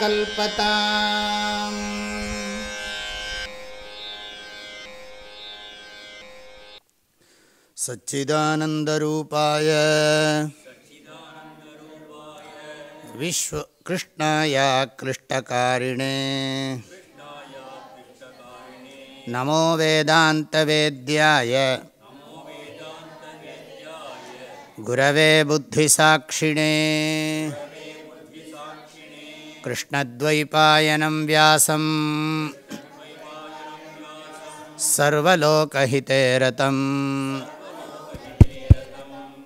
कल्पता सच्चिदानन्दरूपाय विश्वकृष्णाया कृष्टकारिणे नमो वेदान्तवेद्याय गुरवे बुद्धिसाक्षिणे। कृष्णद्वैपायनं व्यासम्। सर्वलोकहिते रतम्।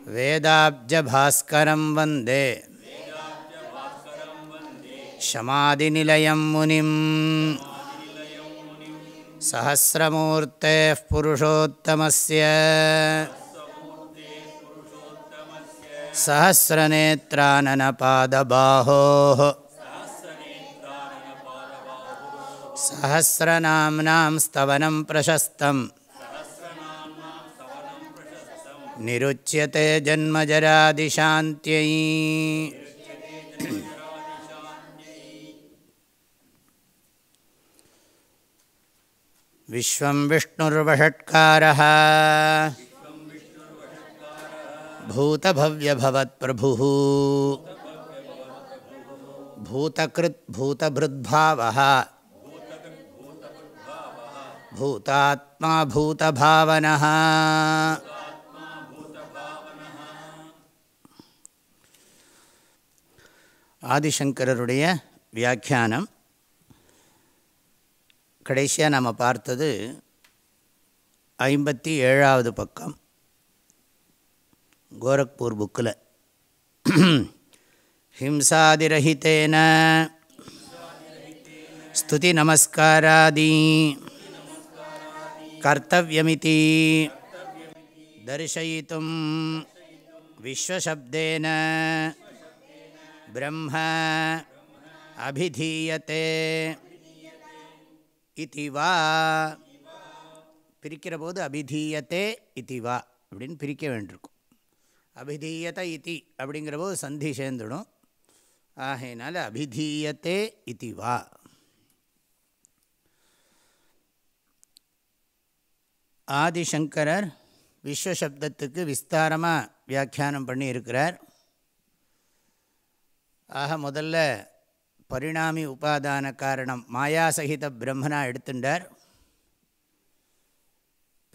वेदाब्जभास्करं वन्दे। शमादिनिलयं मुनिं सहस्रमूर्तेः पुरुषोत्तमस्य सहस्रनेत्राननपादबाहोः। सहस्रनाम्नां स्तवनं प्रशस्तम्। निरुच्यते जन्मजरादिशान्त्यै। विश्वं विष्णुर्वषट्कारः பூதபவ்யபவத் பிரபு பூதகிருத் பூதபிருத்பாவா பூதாத்மா பூதபாவன ஆதிசங்கரருடைய வியாக்கியானம் கடைசியாக நாம் பார்த்தது ஐம்பத்தி ஏழாவது பக்கம். கோரக்பூர் புக்கில். ஹிம்சாதிரஹிதேன. ஸ்துதி நமஸ்காராதி. கர்த்தவியமிதி. தரிசயித்தும். விஸ்வசப்தேன. பிரம்ம அபிதீயத்தே இதிவா பிரிக்கிற போது அபிதீயத்தே இதிவா அப்படின்னு பிரிக்க வேண்டியிருக்கும். அபிதீயத்தை இத்தி அப்படிங்கிற போது சந்தி சேர்ந்துடும். ஆகையினால அபிதீயத்தே இத்தி வா. ஆதிசங்கரர் விஸ்வசப்தத்துக்கு விஸ்தாரமாக வியாக்கியானம் பண்ணி இருக்கிறார் ஆக முதல்ல பரிணாமி உபாதான காரணம் மாயாசகித பிரம்மனா எடுத்துட்டார்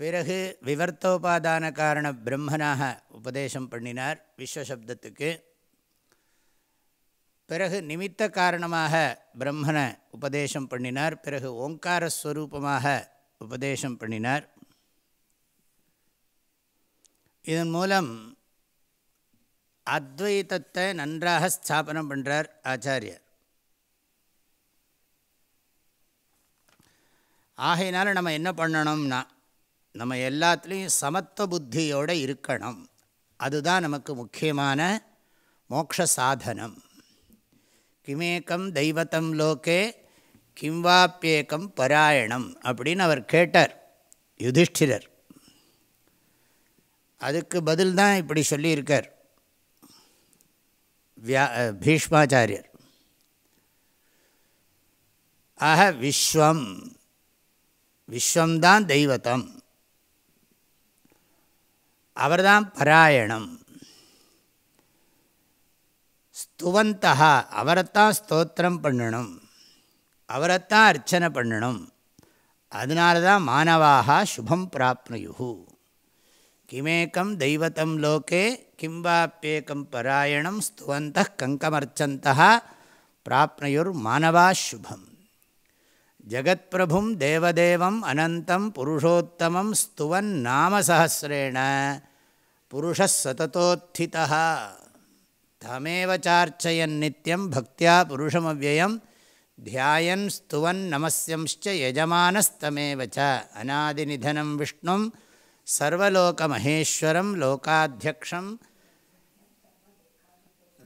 பிறகு விவர்த்தோபாதான காரண பிரம்மனாக உபதேசம் பண்ணினார் விஸ்வசப்தத்துக்கு. பிறகு நிமித்த காரணமாக பிரம்மனை உபதேசம் பண்ணினார். பிறகு ஓங்காரஸ்வரூபமாக உபதேசம் பண்ணினார். இதன் மூலம் அத்வைத்தத்தை நன்றாக ஸ்தாபனம் பண்ணுறார் ஆச்சாரியர். ஆகையினால நம்ம என்ன பண்ணணும்னா நம்ம எல்லாத்துலேயும் சமத்துவ புத்தியோடு இருக்கணும். அதுதான் நமக்கு முக்கியமான மோக்ஷ சாதனம். கிமேக்கம் தெய்வத்தம் லோகே கிம்வாப்பியேக்கம் பராயணம் அப்படின்னு அவர் கேட்டார் யுதிஷ்டிரர். அதுக்கு பதில் தான் இப்படி சொல்லியிருக்கார் வியா பீஷ்மாச்சாரியர். ஆக விஸ்வம் விஸ்வம்தான் தெய்வத்தம். அவர்தான் பராயணம். ஸ்துவந்தா அவரைத்தான் ஸ்தோத்திரம் பண்ணணும். அவரைத்தான் அர்ச்சனை பண்ணணும். அதனால தான் மாணவாக சுபம் பிராப்னுயு கிமேக்கம் தெய்வத்தம் லோகே கிம்பாப்பேக்கம் பராயணம் ஸ்துவந்த கங்கமர்ச்சந்தா பிராப்னயுர் மாணவா சுபம். ஜகத்பிரபும் தேவதேவம் அனந்தம் புருஷோத்தமம் ஸ்துவன் நாமசஹசிரேண புருஷசததோத்திதா தமேவ சார்ச்சயன் நித்தியம் பக்தியா புருஷமவ்யயம் தியாயன் ஸ்துவன் நமஸ்யம்ச்ச யஜமானஸ்தமேவ ச அநாதிநிதனம் விஷ்ணும் சர்வலோகமகேஸ்வரம் லோகாத்தியக்ஷம்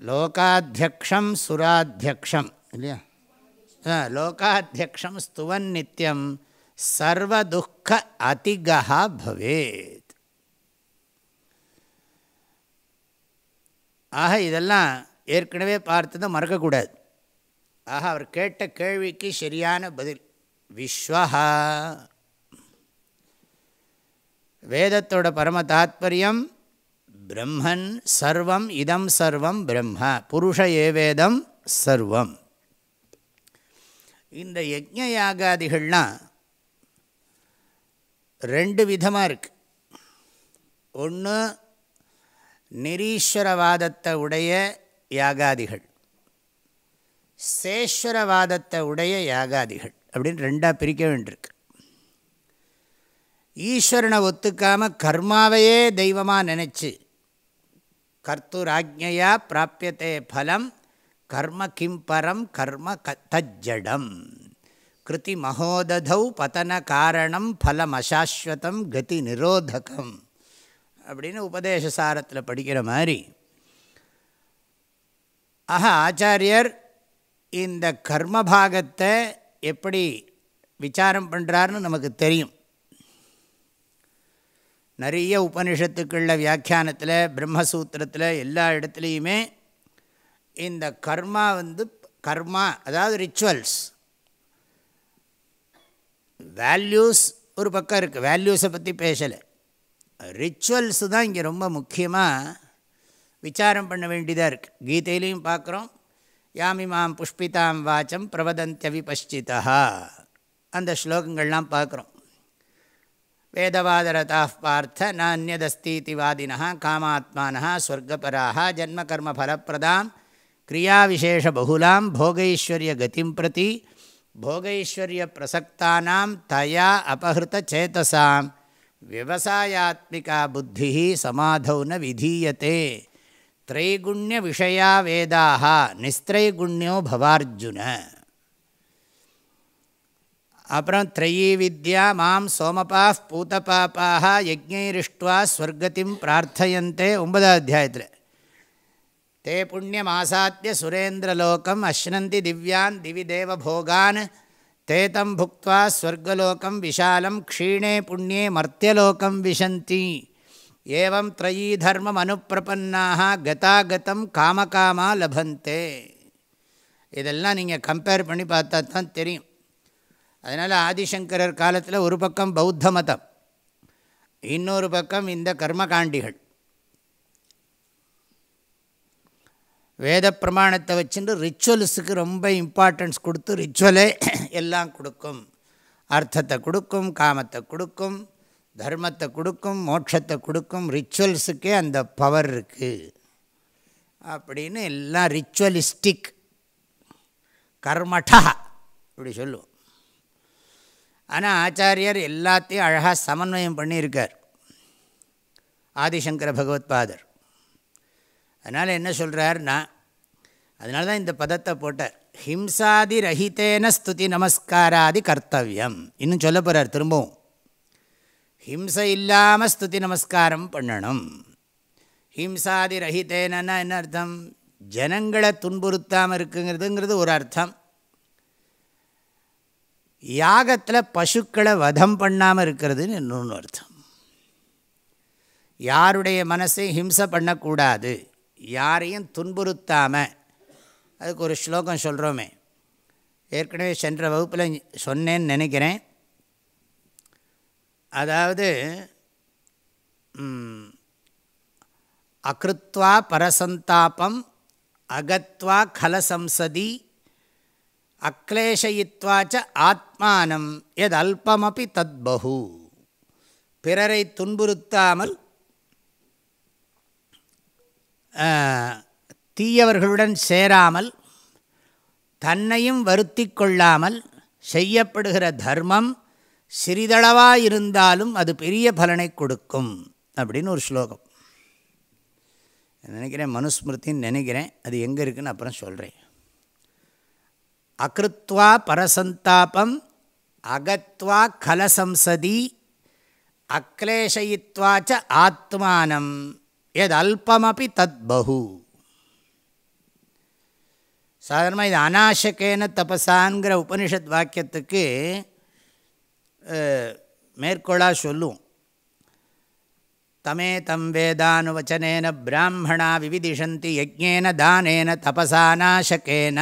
லோகாத்தியக்ஷம் சுராத்தியக்ஷம் இல்லையா லோகாத்தியக்ஷம் ஸ்துவன் நித்தியம் சர்வதுக்க அதிகா பவேத் ஆக இதெல்லாம் ஏற்கனவே பார்த்ததை மறக்கக்கூடாது. ஆக அவர் கேட்ட கேள்விக்கு சரியான பதில் விஸ்வஹா. வேதத்தோட பரம தாத்பரியம் பிரம்மன் சர்வம் இதம் சர்வம் பிரம்ம. புருஷ ஏவேதம் சர்வம். இந்த யஜ்ஞ யாகாதிகள்லாம் ரெண்டு விதமாக இருக்குது ஒன்று நிரீஸ்வரவாதத்தை உடைய யாகாதிகள். சேஸ்வரவாதத்தை உடைய யாகாதிகள் அப்படின்னு ரெண்டாக பிரிக்க வேண்டியிருக்கு. ஈஸ்வரனை ஒத்துக்காமல் கர்மாவையே தெய்வமாக நினச்சி கர்த்துராஜ்ஞையா பிராப்பியத்தே ஃபலம் கர்ம கிம்பரம் கர்ம க தஜ்ஜடம். கிருதி மகோததௌ பதன காரணம் ஃபலம் அசாஸ்வதம் கதி நிரோதகம். அப்படின்னு உபதேச சாரத்தில் படிக்கிற மாதிரி. ஆஹா ஆச்சாரியர் இந்த கர்மபாகத்தை எப்படி விசாரம் பண்ணுறாருன்னு நமக்கு தெரியும். நிறைய உபனிஷத்துக்களில் வியாக்கியானத்தில் பிரம்மசூத்திரத்தில் எல்லா இடத்துலையுமே இந்த கர்மா வந்து கர்மா அதாவது ரிச்சுவல்ஸ் வேல்யூஸ் ஒரு பக்கம் இருக்குது வேல்யூஸை பற்றி பேசலை. ரிச்சுவல்ஸு தான் இங்கே ரொம்ப முக்கியமாக விசாரம் பண்ண வேண்டியதாக இருக்குது கீதையிலையும் பார்க்குறோம். யாமிமாம் புஷ்பிதாம் வாச்சம் பிரபதந்தவி பஷ்சிதா அந்த ஸ்லோகங்கள்லாம் பார்க்குறோம். வேதவாதரதா பார்த்த நானியதஸ்தீதி வாதினா காமாத்மான ஸ்வர்கபராக ஜன்மகர்ம ஃபலப்பிரதாம் கிரியாவிசேஷ பகுலாம் போகைஸ்வர்ய கதிம் பிரதி போகைஸ்வர்ய பிரசக்தானாம் தயா அபகிருத்த சேதசாம். விவசாயாத்மிகா புத்தி சமாதௌ ந விதீயத்தே திரைகுண்ய விஷயா வேதாக நிஸ்திரைகுண்யோ பவார்ஜுன அப்புறம் த்ரயீ வித்யா மாம் சோமபா பூதபாப்பாக யஜ்ஞைரிஷ்டுவா ஸ்வர்கத்திம் பிரார்த்தயந்தே ஒன்பதாம் அத்தியாயத்தில் தே புண்ணியம் ஆசாத்திய சுரேந்திரலோகம் அஷ்னந்தி திவ்யான் திவி தேவபோகான் தேதம் புக்வா ஸ்வர்கலோகம் விஷாலம் க்ஷீணே புண்ணியே மர்த்தியலோகம் விஷந்தி. ஏவம் த்ரயீ தர்மம் அனுப்பிரபன்னாக கதாகதம் காமகாமா லபந்தே. இதெல்லாம் நீங்கள் கம்பேர் பண்ணி பார்த்தா தான் தெரியும். அதனால் ஆதிசங்கரர் காலத்தில் ஒரு பக்கம் பௌத்த மதம் இன்னொரு பக்கம் இந்த கர்மகாண்டிகள். வேத பிரமாணத்தை வச்சுட்டு ரிச்சுவல்ஸுக்கு ரொம்ப இம்பார்ட்டன்ஸ் கொடுத்து ரிச்சுவலே எல்லாம் கொடுக்கும். அர்த்தத்தை கொடுக்கும் காமத்தை கொடுக்கும் தர்மத்தை கொடுக்கும் மோட்சத்தை கொடுக்கும் ரிச்சுவல்ஸுக்கே அந்த பவர் இருக்குது அப்படின்னு எல்லாம் ரிச்சுவலிஸ்டிக் கர்மட்டா இப்படி சொல்லுவோம். ஆனால் ஆச்சாரியர் எல்லாத்தையும் அழகாக சமன்வயம் பண்ணியிருக்கார். ஆதிசங்கர பகவத்பாதர் அதனால் என்ன சொல்கிறார்னா அதனால தான் இந்த பதத்தை போட்டார். ஹிம்சாதி ரஹிதேன ஸ்துதி நமஸ்காராதி கர்த்தவியம். இன்னும் சொல்ல போகிறார் திரும்பவும். ஹிம்சை இல்லாமல் ஸ்துதி நமஸ்காரம் பண்ணணும். ஹிம்சாதி ரஹிதேனா என்ன அர்த்தம்? ஜனங்களை துன்புறுத்தாமல் இருக்குங்கிறதுங்கிறது ஒரு அர்த்தம். யாகத்தில் பசுக்களை வதம் பண்ணாமல் இருக்கிறதுன்னு இன்னொன்று அர்த்தம். யாருடைய மனசை ஹிம்சை பண்ணக்கூடாது. யாரையும் துன்புறுத்தாமல் அதுக்கு ஒரு ஸ்லோகம் சொல்கிறோமே ஏற்கனவே சென்ற வகுப்பில் சொன்னேன்னு நினைக்கிறேன். அதாவது அகிருத்வா பரசந்தாபம் அகத்வா கலசம்சதி அக்லேஷயித்வாச்ச ஆத்மானம் எது அல்பமபி தத்பகு. பிறரை துன்புறுத்தாமல் தீயவர்களுடன் சேராமல் தன்னையும் வருத்தி கொள்ளாமல் செய்யப்படுகிற தர்மம் சிறிதளவாக இருந்தாலும் அது பெரிய பலனை கொடுக்கும் அப்படின்னு ஒரு ஸ்லோகம். நினைக்கிறேன் மனுஸ்மிருத்தின்னு நினைக்கிறேன் அது எங்கே இருக்குதுன்னு அப்புறம் சொல்கிறேன் அகிருத்வா பரசந்தாபம் அகத்வா கலசம்சதி அக்லேஷயித்வாச்ச ஆத்மானம். எது அல்பமபி தத் பகு சாதாரணமாக இது அநாசகேன தபசாங்கிற உபனிஷத் வாக்கியத்துக்கு மேற்கோளாக சொல்லும் தமே தம் வேதானுவச்சனேன பிராமணா விவிதிஷந்தி யஜ்ஞேன தானேன தபசா அநாசகேன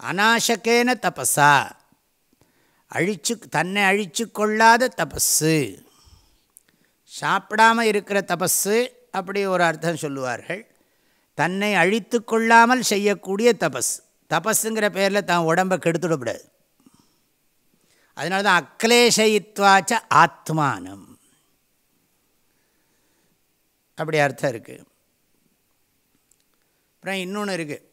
அநாசக்கேன தபசா அழிச்சு தன்னை அழிச்சு கொள்ளாத தபஸு சாப்பிடாமல் இருக்கிற தபஸு அப்படி ஒரு அர்த்தம் சொல்லுவார்கள். தன்னை அழித்து கொள்ளாமல் செய்யக்கூடிய தபஸ் தபஸுங்கிற பேரில் தான் உடம்பை கெடுத்துடக்கூடாது அதனால தான் அக்லேஷயித்வாச்ச ஆத்மானம். அப்படி அர்த்தம் இருக்குது அப்புறம் இன்னொன்று இருக்குது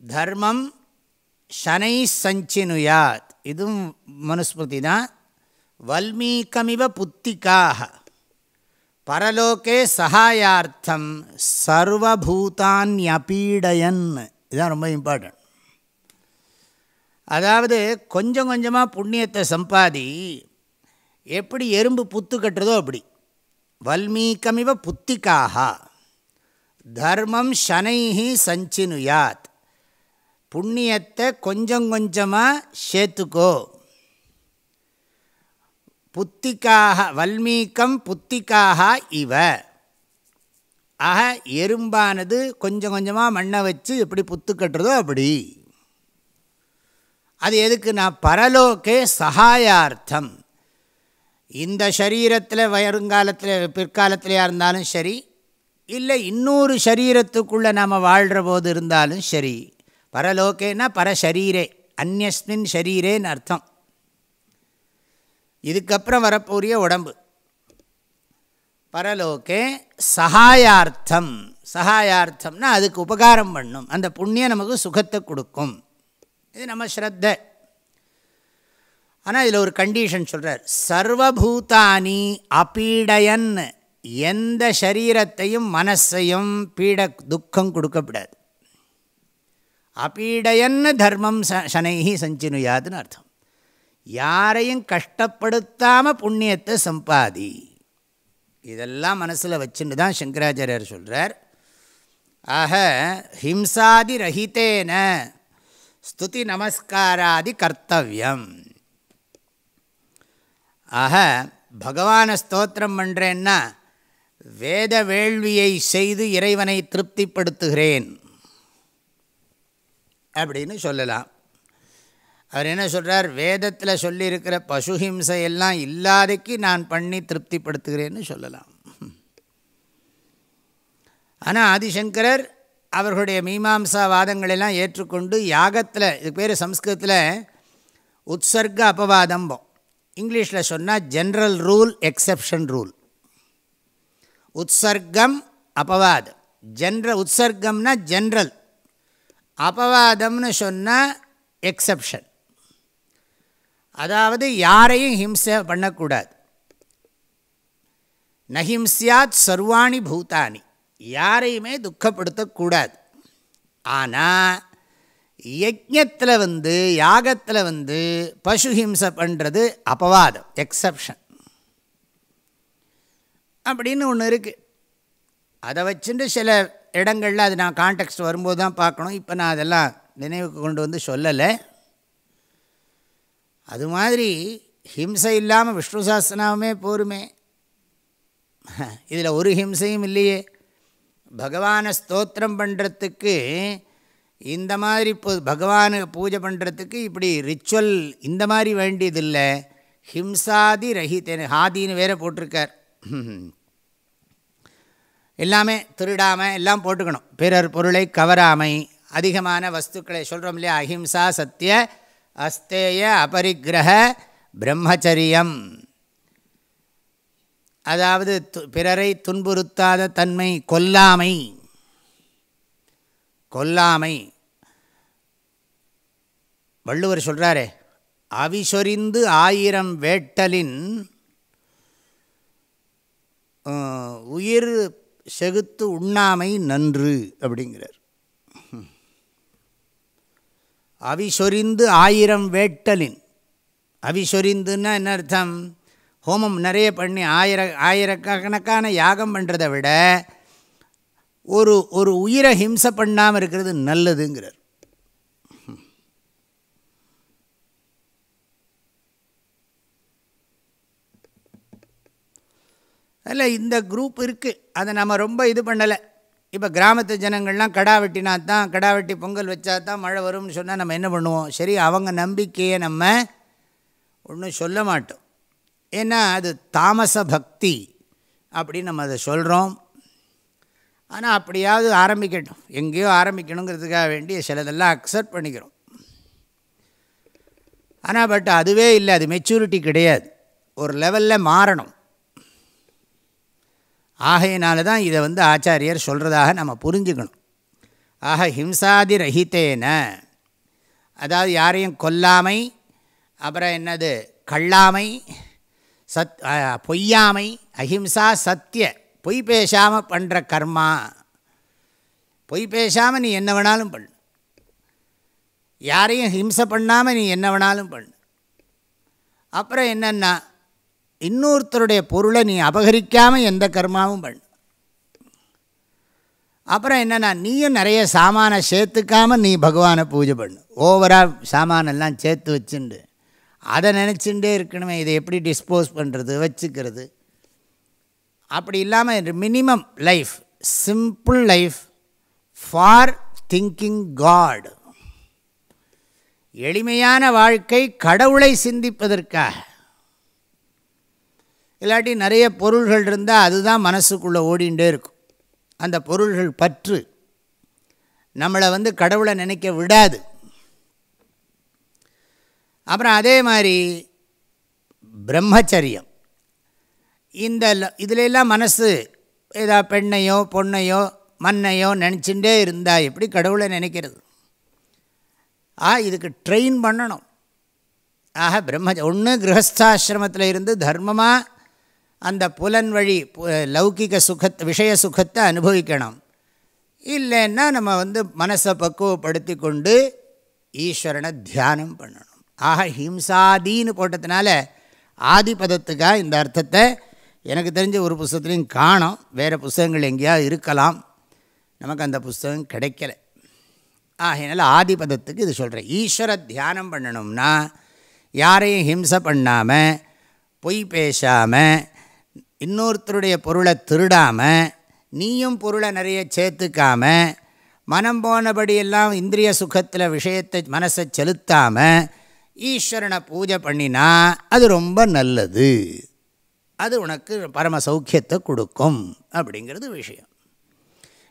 தர்மம் சனை சஞ்சினுயாத் இதுவும் மனுஸ்மிருதி தான். வல்மீகமிவ புத்திக்காக பரலோகே சகாயார்த்தம் சர்வபூதான்யபீடயன். இதுதான் ரொம்ப இம்பார்ட்டன்ட் அதாவது கொஞ்சம் கொஞ்சமாக புண்ணியத்தை சம்பாதி எப்படி எறும்பு புத்து கட்டுறதோ அப்படி. வல்மீகமிவ புத்திக்காக தர்மம் சனைஹி சஞ்சினுயாத். புண்ணியத்தை கொஞ்சம் கொஞ்சமாக சேர்த்துக்கோ. புத்திக்காக வல்மீக்கம் புத்திக்காக இவ. ஆக எறும்பானது கொஞ்சம் கொஞ்சமாக மண்ணை வச்சு எப்படி புத்து கட்டுறதோ அப்படி. அது எதுக்கு நான் பரலோகே சகாயார்த்தம். இந்த சரீரத்தில் வருங்காலத்தில் பிற்காலத்திலையாக இருந்தாலும் சரி இல்லை இன்னொரு சரீரத்துக்குள்ளே நாம் வாழ்கிற போது இருந்தாலும் சரி பரலோக்கேன்னா பரசரீரே அந்நஸ்மின் ஷரீரேன்னு அர்த்தம். இதுக்கப்புறம் வரப்போரிய உடம்பு. பரலோகே சகாயார்த்தம். சகாயார்த்தம்னா அதுக்கு உபகாரம் பண்ணும். அந்த புண்ணியம் நமக்கு சுகத்தை கொடுக்கும். இது நம்ம ஸ்ரத்த. ஆனால் இதில் ஒரு கண்டிஷன் சொல்கிறார் சர்வபூதானி அப்பீடயன் எந்த சரீரத்தையும் மனசையும் பீட துக்கம் கொடுக்கப்படாது. அபீடயன்னு தர்மம் ச சனைஹி சஞ்சினுயாதுன்னு அர்த்தம். யாரையும் கஷ்டப்படுத்தாமல் புண்ணியத்தை சம்பாதி. இதெல்லாம் மனசில் வச்சுன்னு தான் சங்கராச்சாரியர் சொல்கிறார் ஆக ஹிம்சாதி ரஹிதேன ஸ்துதி நமஸ்காராதி கர்த்தவியம். ஆக பகவானை ஸ்தோத்திரம் பண்ணுறேன்னா வேத வேள்வியை செய்து இறைவனை திருப்திப்படுத்துகிறேன். அப்படின்னு சொல்லலாம். அவர் என்ன சொல்கிறார் வேதத்தில் சொல்லியிருக்கிற பசுஹிம்சை எல்லாம் இல்லாதைக்கு நான் பண்ணி திருப்திப்படுத்துகிறேன்னு சொல்லலாம். ஆனால் ஆதிசங்கரர் அவர்களுடைய மீமாம்சா வாதங்களெல்லாம் ஏற்றுக்கொண்டு யாகத்தில் இது பேர் சம்ஸ்கிருதத்தில் உற்சர்க அபவாதம்போம். இங்கிலீஷில் சொன்னால் ஜென்ரல் ரூல் எக்ஸப்ஷன் ரூல் உற்சர்க்கம் அபவாதம். ஜென்ரல் உற்சர்க்கம்னா ஜென்ரல் அபவாதம்னு சொன்னால் எக்ஸப்ஷன் அதாவது யாரையும் ஹிம்சை பண்ணக்கூடாது. நஹிம்சியாத் சர்வாணி பூதானி. யாரையுமே துக்கப்படுத்தக்கூடாது. ஆனால் யஜத்தில் வந்து யாகத்தில் வந்து பசு ஹிம்சை பண்ணுறது அபவாதம் எக்ஸப்ஷன் அப்படின்னு ஒன்று இருக்குது அதை வச்சுட்டு சில இடங்களில் அது நான் கான்டெக்ட் வரும்போது தான் பார்க்கணும். இப்போ நான் அதெல்லாம் நினைவுக்கு கொண்டு வந்து சொல்லலை. அது மாதிரி ஹிம்சை இல்லாமல் விஷ்ணு சாஸ்திரநாமே போருமே. இதில் ஒரு ஹிம்சையும் இல்லையே. பகவானை ஸ்தோத்திரம் பண்ணுறதுக்கு இந்த மாதிரி இப்போ பகவானை பூஜை பண்ணுறதுக்கு இப்படி ரிச்சுவல் இந்த மாதிரி வேண்டியதில்லை. ஹிம்சாதி ரஹிதேன் ஹாதின்னு வேற போட்டிருக்கார். எல்லாமே திருடாமல் எல்லாம் போட்டுக்கணும். பிறர் பொருளை கவராமை அதிகமான வஸ்துக்களை சொல்கிறோம் இல்லையா? அஹிம்சா சத்திய அஸ்தேய அபரிக்கிரக பிரம்மச்சரியம். அதாவது பிறரை துன்புறுத்தாத தன்மை கொல்லாமை. கொல்லாமை. வள்ளுவர் சொல்கிறாரே அவிசொரிந்து ஆயிரம் வேட்டலின் உயிர் செகுத்து உண்ணாமை நன்று அப்படிங்கிறார். அவிசொரிந்து ஆயிரம் வேட்டலின். அவிசொரிந்துன்னா என்ன அர்த்தம்? ஹோமம் நிறைய பண்ணி ஆயிர ஆயிரக்கணக்கான யாகம் பண்ணுறதை விட ஒரு ஒரு உயிரை ஹிம்சை பண்ணாமல் இருக்கிறது நல்லதுங்கிறார். இல்லை இந்த குரூப் இருக்குது அதை நம்ம ரொம்ப இது பண்ணலை. இப்போ கிராமத்து ஜனங்கள்லாம் கடா வெட்டினா தான் கடா வெட்டி பொங்கல் வச்சா தான் மழை வரும்னு சொன்னால் நம்ம என்ன பண்ணுவோம்? சரி அவங்க நம்பிக்கையை நம்ம ஒன்றும் சொல்ல மாட்டோம். ஏன்னா அது தாமச பக்தி அப்படின்னு நம்ம அதை சொல்கிறோம் ஆனால் அப்படியாவது ஆரம்பிக்கட்டும். எங்கேயோ ஆரம்பிக்கணுங்கிறதுக்காக வேண்டிய சிலதெல்லாம் அக்செப்ட் பண்ணிக்கிறோம். ஆனால் பட் அதுவே இல்லை. அது மெச்சூரிட்டி கிடையாது. ஒரு லெவலில் மாறணும். ஆகையினால தான் இதை வந்து ஆச்சாரியர் சொல்கிறதாக நம்ம புரிஞ்சுக்கணும். ஆக ஹிம்சாதி ரஹித்தேன. அதாவது யாரையும் கொல்லாமை அப்புறம் என்னது கள்ளாமை சத் பொய்யாமை அஹிம்சா சத்திய பொய் பேசாமல் பண்ணுற கர்மா. பொய் பேசாமல் நீ என்ன வேணாலும் பண்ணு. யாரையும் ஹிம்சை பண்ணாமல் நீ என்ன வேணாலும் பண்ணு. அப்புறம் என்னென்னா இன்னொருத்தருடைய பொருளை நீ அபகரிக்காமல் எந்த கர்மாவும் பண்ணு. அப்புறம் என்னென்னா நீயும் நிறைய சாமானை சேர்த்துக்காமல் நீ பகவானை பூஜை பண்ணு. ஓவராக சாமானெல்லாம் சேர்த்து வச்சுண்டு. அதை நினச்சிண்டே இருக்கணுமே இதை எப்படி டிஸ்போஸ் பண்ணுறது வச்சுக்கிறது. அப்படி இல்லாமல் minimum life simple life for thinking God எளிமையான வாழ்க்கை கடவுளை சிந்திப்பதற்காக. இல்லாட்டி நிறைய பொருள்கள் இருந்தால் அதுதான் மனசுக்குள்ளே ஓடிண்டே இருக்கும். அந்த பொருள்கள் பற்று. நம்மளை வந்து கடவுளை நினைக்க விடாது. அப்புறம் அதே மாதிரி பிரம்மச்சரியம். இந்த இதிலெல்லாம் மனசு ஏதா பெண்ணையோ பொண்ணையோ மண்ணையோ நினச்சிட்டே இருந்தால் எப்படி கடவுளை நினைக்கிறது? ஆ இதுக்கு ட்ரெயின் பண்ணணும். ஆக பிரம்ம ஒன்று கிரகஸ்தாசிரமத்தில் இருந்து தர்மமாக அந்த புலன் வழி லௌகிக சுகத்தை விஷய சுகத்தை அனுபவிக்கணும். இல்லைன்னா நம்ம வந்து மனசை பக்குவப்படுத்தி கொண்டு ஈஸ்வரனை தியானம் பண்ணணும். ஆக ஹிம்சாதின்னு போட்டதுனால ஆதிபதத்துக்காக இந்த அர்த்தத்தை எனக்கு தெரிஞ்ச ஒரு புஸ்தத்துலேயும் காணும். வேறு புஸ்தகங்கள் எங்கேயாவது இருக்கலாம். நமக்கு அந்த புஸ்தகம் கிடைக்கல. ஆகையினால ஆதிபதத்துக்கு இது சொல்கிறேன் ஈஸ்வர தியானம் பண்ணணும்னா யாரையும் ஹிம்சை பண்ணாமல் பொய் பேசாமல் இன்னொருத்தருடைய பொருளை திருடாமல் நீயும் பொருளை நிறைய சேர்த்துக்காம மனம் போனபடியெல்லாம் இந்திரிய சுகத்தில் விஷயத்தை மனசை செலுத்தாமல் ஈஸ்வரனை பூஜை பண்ணினா அது ரொம்ப நல்லது. அது உனக்கு பரம சௌக்கியத்தை கொடுக்கும் அப்படிங்கிறது விஷயம்.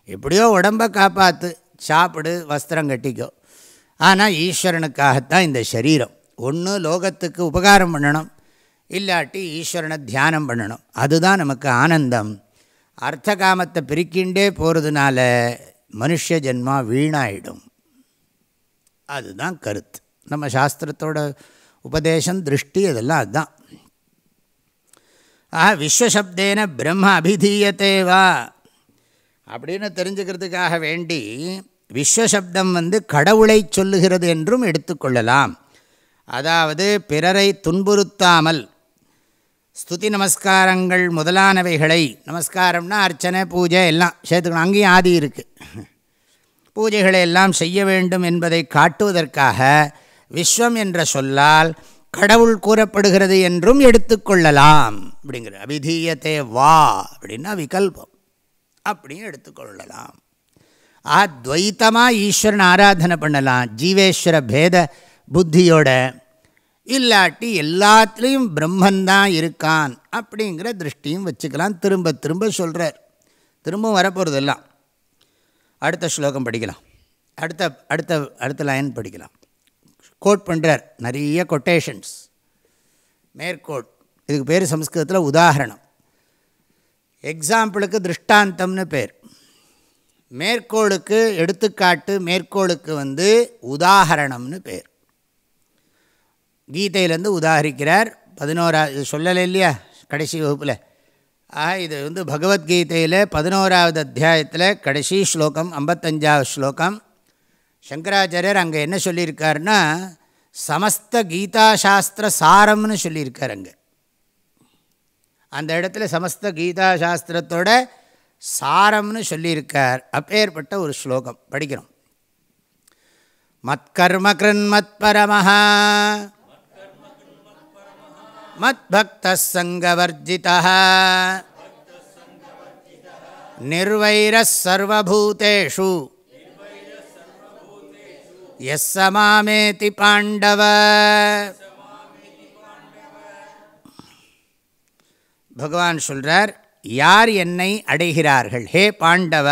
எப்படியோ உடம்பை காப்பாற்று சாப்பிடு வஸ்திரம் கட்டிக்கோ. ஆனால் ஈஸ்வரனுக்காகத்தான் இந்த சரீரம். ஒன்று லோகத்துக்கு உபகாரம் பண்ணணும். இல்லாட்டி ஈஸ்வரனை தியானம் பண்ணணும். அதுதான் நமக்கு ஆனந்தம். அர்த்த காமத்தை பிரிக்கின்றே போகிறதுனால மனுஷ ஜென்மா வீணாயிடும். அதுதான் கருத்து. நம்ம சாஸ்திரத்தோட உபதேசம் திருஷ்டி அதெல்லாம் அதுதான். ஆஹா விஸ்வசப்தேன பிரம்ம அபிதீயத்தே வா. அப்படின்னு தெரிஞ்சுக்கிறதுக்காக வேண்டி விஸ்வசப்தம் வந்து கடவுளை சொல்லுகிறது என்றும் எடுத்துக்கொள்ளலாம் அதாவது பிறரை துன்புறுத்தாமல் ஸ்துதி நமஸ்காரங்கள் முதலானவைகளை நமஸ்காரம்னா அர்ச்சனை பூஜை எல்லாம் சேர்த்துக்கணும். அங்கேயும் ஆதி இருக்குது பூஜைகளை எல்லாம் செய்ய வேண்டும் என்பதை காட்டுவதற்காக விஸ்வம் என்ற சொல்லால் கடவுள் கூறப்படுகிறது என்றும் எடுத்துக்கொள்ளலாம் அப்படிங்கிற அபிதீயத்தை வா அப்படின்னா விகல்பம். அப்படியும் எடுத்துக்கொள்ளலாம் ஆ துவைத்தமாக ஈஸ்வரன் ஆராதனை பண்ணலாம். ஜீவேஸ்வர பேத புத்தியோட இல்லாட்டி எல்லாத்துலேயும் பிரம்மந்தான் இருக்கான் அப்படிங்கிற திருஷ்டியும் வச்சுக்கலாம். திரும்ப திரும்ப சொல்கிறார் திரும்ப வரப்போகிறதெல்லாம் அடுத்த ஸ்லோகம் படிக்கலாம். அடுத்த அடுத்த அடுத்த லைன் படிக்கலாம். கோட் பண்ணுறார் நிறைய கொட்டேஷன்ஸ் மேற்கோட் இதுக்கு பேர் சம்ஸ்கிருதத்தில் உதாரணம். எக்ஸாம்பிளுக்கு திருஷ்டாந்தம்னு பேர். மேற்கோளுக்கு எடுத்துக்காட்டு மேற்கோளுக்கு வந்து உதாகரணம்னு பேர். கீதையிலேருந்து உதாகரிக்கிறார் பதினோராவது சொல்லலை இல்லையா? கடைசி வகுப்பில். ஆக இது வந்து பகவத்கீதையில் பதினோராவது அத்தியாயத்தில் கடைசி ஸ்லோகம் ஐம்பத்தஞ்சாவது ஸ்லோகம். சங்கராச்சாரியர் அங்கே என்ன சொல்லியிருக்காருன்னா சமஸ்த கீதா சாஸ்திர சாரம்னு சொல்லியிருக்கார் அங்கே. அந்த இடத்துல சமஸ்த கீதா சாஸ்திரத்தோட சாரம்னு சொல்லியிருக்கார். அப்பேற்பட்ட ஒரு ஸ்லோகம். படிக்கிறோம். மத்கர்ம கிருன்மத் பரமஹா மத்பக்த சங்கவர்ஜிதா निर्वैरः सर्वभूतेषु यः स मामेति पाण्डव பகவான் சொல்கிறார் யார் என்னை அடைகிறார்கள் ஹே பாண்டவ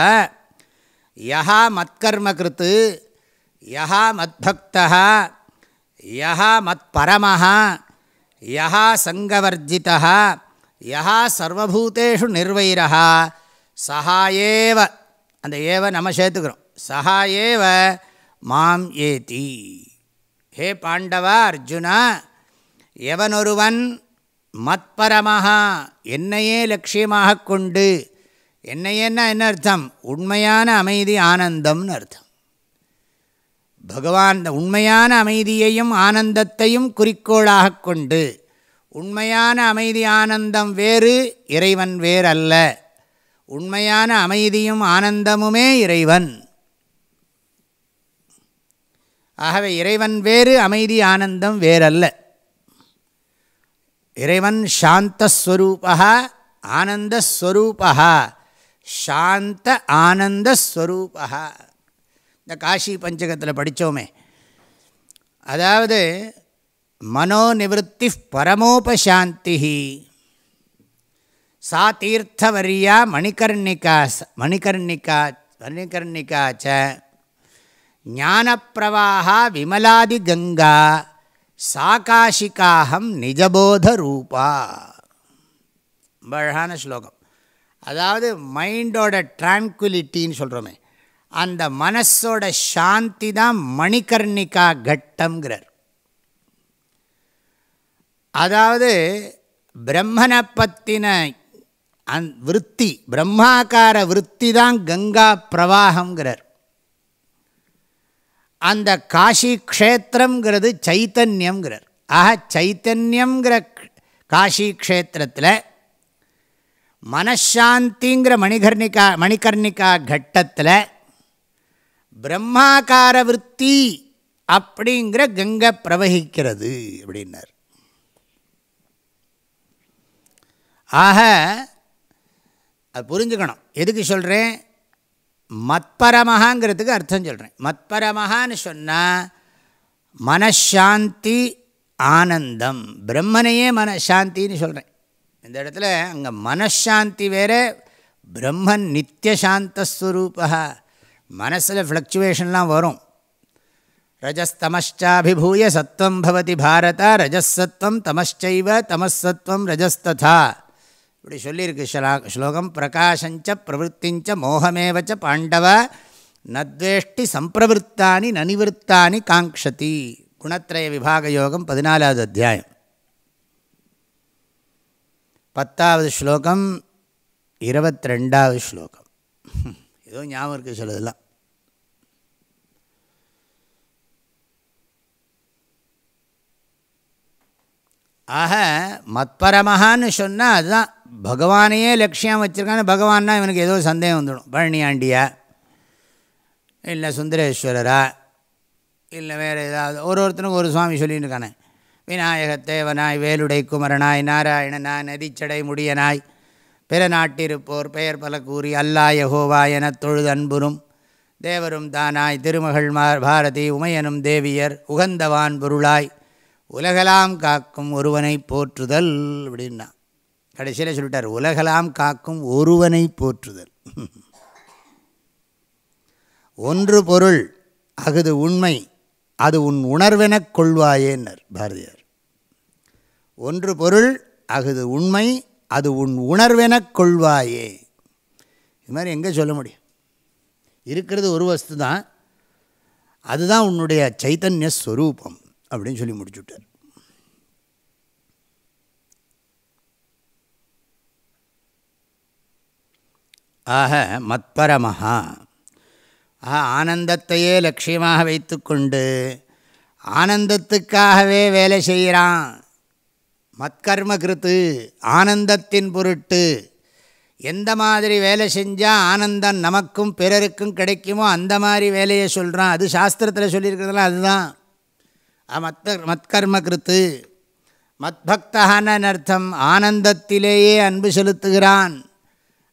யஹா மத்கர்ம கிருத்து யஹா மத்பக்தா யஹா மத்பரமஹா யா சங்கவர்ஜிதா யா சர்வபூதேஷு நிர்வைரா சஹாயேவ அந்த ஏவ நம்ம சேர்த்துக்கிறோம். சஹாயேவ மாம் ஏதி. ஹே பாண்டவா அர்ஜுனா எவனொருவன் மத்பரமஹா என்னையே லட்சியமாக கொண்டு என்னையேன்னா என்ன அர்த்தம்? உண்மையான அமைதி ஆனந்தம்னு அர்த்தம். பகவான் உண்மையான அமைதியையும் ஆனந்தத்தையும் குறிக்கோளாக கொண்டு உண்மையான அமைதி ஆனந்தம் வேறு இறைவன் வேறல்ல. உண்மையான அமைதியும் ஆனந்தமுமே இறைவன். ஆகவே இறைவன் வேறு அமைதி ஆனந்தம் வேறல்ல. இறைவன் சாந்தஸ்வரூபா ஆனந்தஸ்வரூபா சாந்த ஆனந்தஸ்வரூபா இந்த காஷி பஞ்சகத்தில் படித்தோமே அதாவது மனோநிவத்தி பரமோபசாந்தி சா தீர்த்தவரியா மணிகர்ணிகா மணிகர்ணிகா மணிகர்ணிகா ச. ஞானப்பிரவாகா விமலாதி கங்கா சாகாஷிகாஹம் நிஜபோத ரூபா ரொம்ப அழகான ஸ்லோகம். அதாவது மைண்டோட ட்ராங்குலிட்டின்னு சொல்கிறோமே அந்த மனசோட சாந்தி தான் மணிகர்ணிகா கட்டம்ங்கிறார். அதாவது பிரம்மனை பற்றின அந் விற்பி பிரம்மாக்கார விற்பி தான் கங்கா பிரவாகங்கிறார் அந்த காஷி க்ஷேத்திரங்கிறது சைத்தன்யங்கிறார் ஆக சைத்தன்யங்கிற காஷி க்ஷேத்திரத்தில் மனசாந்திங்கிற மணிகர்ணிகா மணிகர்ணிகா கட்டத்தில் பிரம்மாக்கார விற்பி அப்படிங்கிற கங்கை பிரவகிக்கிறது அப்படின்னார். ஆக அது புரிஞ்சுக்கணும். எதுக்கு சொல்கிறேன் மத்பரமஹாங்கிறதுக்கு அர்த்தம் சொல்கிறேன் மத்பரமஹான்னு சொன்னால் மனசாந்தி ஆனந்தம். பிரம்மனையே மனசாந்தின்னு சொல்கிறேன் இந்த இடத்துல அங்கே மனசாந்தி வேறு பிரம்மன் நித்தியசாந்தஸ்வரூபா மனசில் ஃப்ளக்சுவேஷன்லாம் வரும். ரஜஸ்தமஷ்டாபிபூய சத்வம் பவதி பாரத ரஜசத்வம் தமச்சைவ தமசத்வம் ரஜஸ்ததா. இப்படி சொல்லியிருக்கு ஸ்லா ஸ்லோகம். பிரகாஷஞ்ச பிரவருத்திஞ்ச மோகமேவச்ச பாண்டவ நத்வேஷ்டி சம்பிரவருத்தானி நனிவருத்தானி காங்க்ஷதி. குணத்திரய விபாக யோகம் பதினாலாவது அத்தியாயம். பத்தாவது ஸ்லோகம் இருபத்தி ரெண்டாவது ஸ்லோகம். ஏதோ ஞாபகம் இருக்குது சிலதெல்லாம். ஆக மத்பரமஹான்னு சொன்னால் அதுதான். பகவானையே லட்சியம் வச்சுருக்கான்னு பகவான்னா இவனுக்கு ஏதோ சந்தேகம் வந்துடும். பழனியாண்டியா? இல்லை சுந்தரேஸ்வரரா? இல்லை வேறு ஏதாவது? ஒரு ஒருத்தனுக்கு ஒரு சுவாமி சொல்லின்னு இருக்கானே. விநாயகத்தேவனாய் வேலுடை குமரனாய் நாராயணனாய் நதிச்சடை முடியனாய் பிற நாட்டிருப்போர் பெயர் பல கூறி அல்லா யகோவா எனத் தொழுதன்புறும் தேவரும் தானாய் திருமகள் பாரதி உமையனும் தேவியர் உகந்தவான் பொருளாய் உலகலாம் காக்கும் ஒருவனை போற்றுதல் அப்படின்னா. கடைசியில் சொல்லிட்டார் உலகலாம் காக்கும் ஒருவனை போற்றுதல். ஒன்று பொருள் அகுது உண்மை அது உன் உணர்வெனக் கொள்வாயேன்னர் பாரதியார். ஒன்று பொருள் அகுது உண்மை அது உன் உணர்வெனக் கொள்வாயே. இது மாதிரி எங்கே சொல்ல முடியும்? இருக்கிறது ஒரு வஸ்து தான் அதுதான் உன்னுடைய சைத்தன்ய ஸ்வரூபம் அப்படின்னு சொல்லி முடிச்சுட்டார். ஆக மத்பரமஹா. ஆக ஆனந்தத்தையே லட்சியமாக வைத்துக்கொண்டு ஆனந்தத்துக்காகவே வேலை செய்கிறான். மத்கர்ம கிருத்து ஆனந்தத்தின் பொருட்டு. எந்த மாதிரி வேலை செஞ்சால் ஆனந்தம் நமக்கும் பிறருக்கும் கிடைக்குமோ அந்த மாதிரி வேலையை சொல்கிறான் அது சாஸ்திரத்தில் சொல்லியிருக்கிறதுலாம் அதுதான். மத்த மத்கர்ம கிருத்து மத்பக்தகான அர்த்தம் ஆனந்தத்திலேயே அன்பு செலுத்துகிறான்.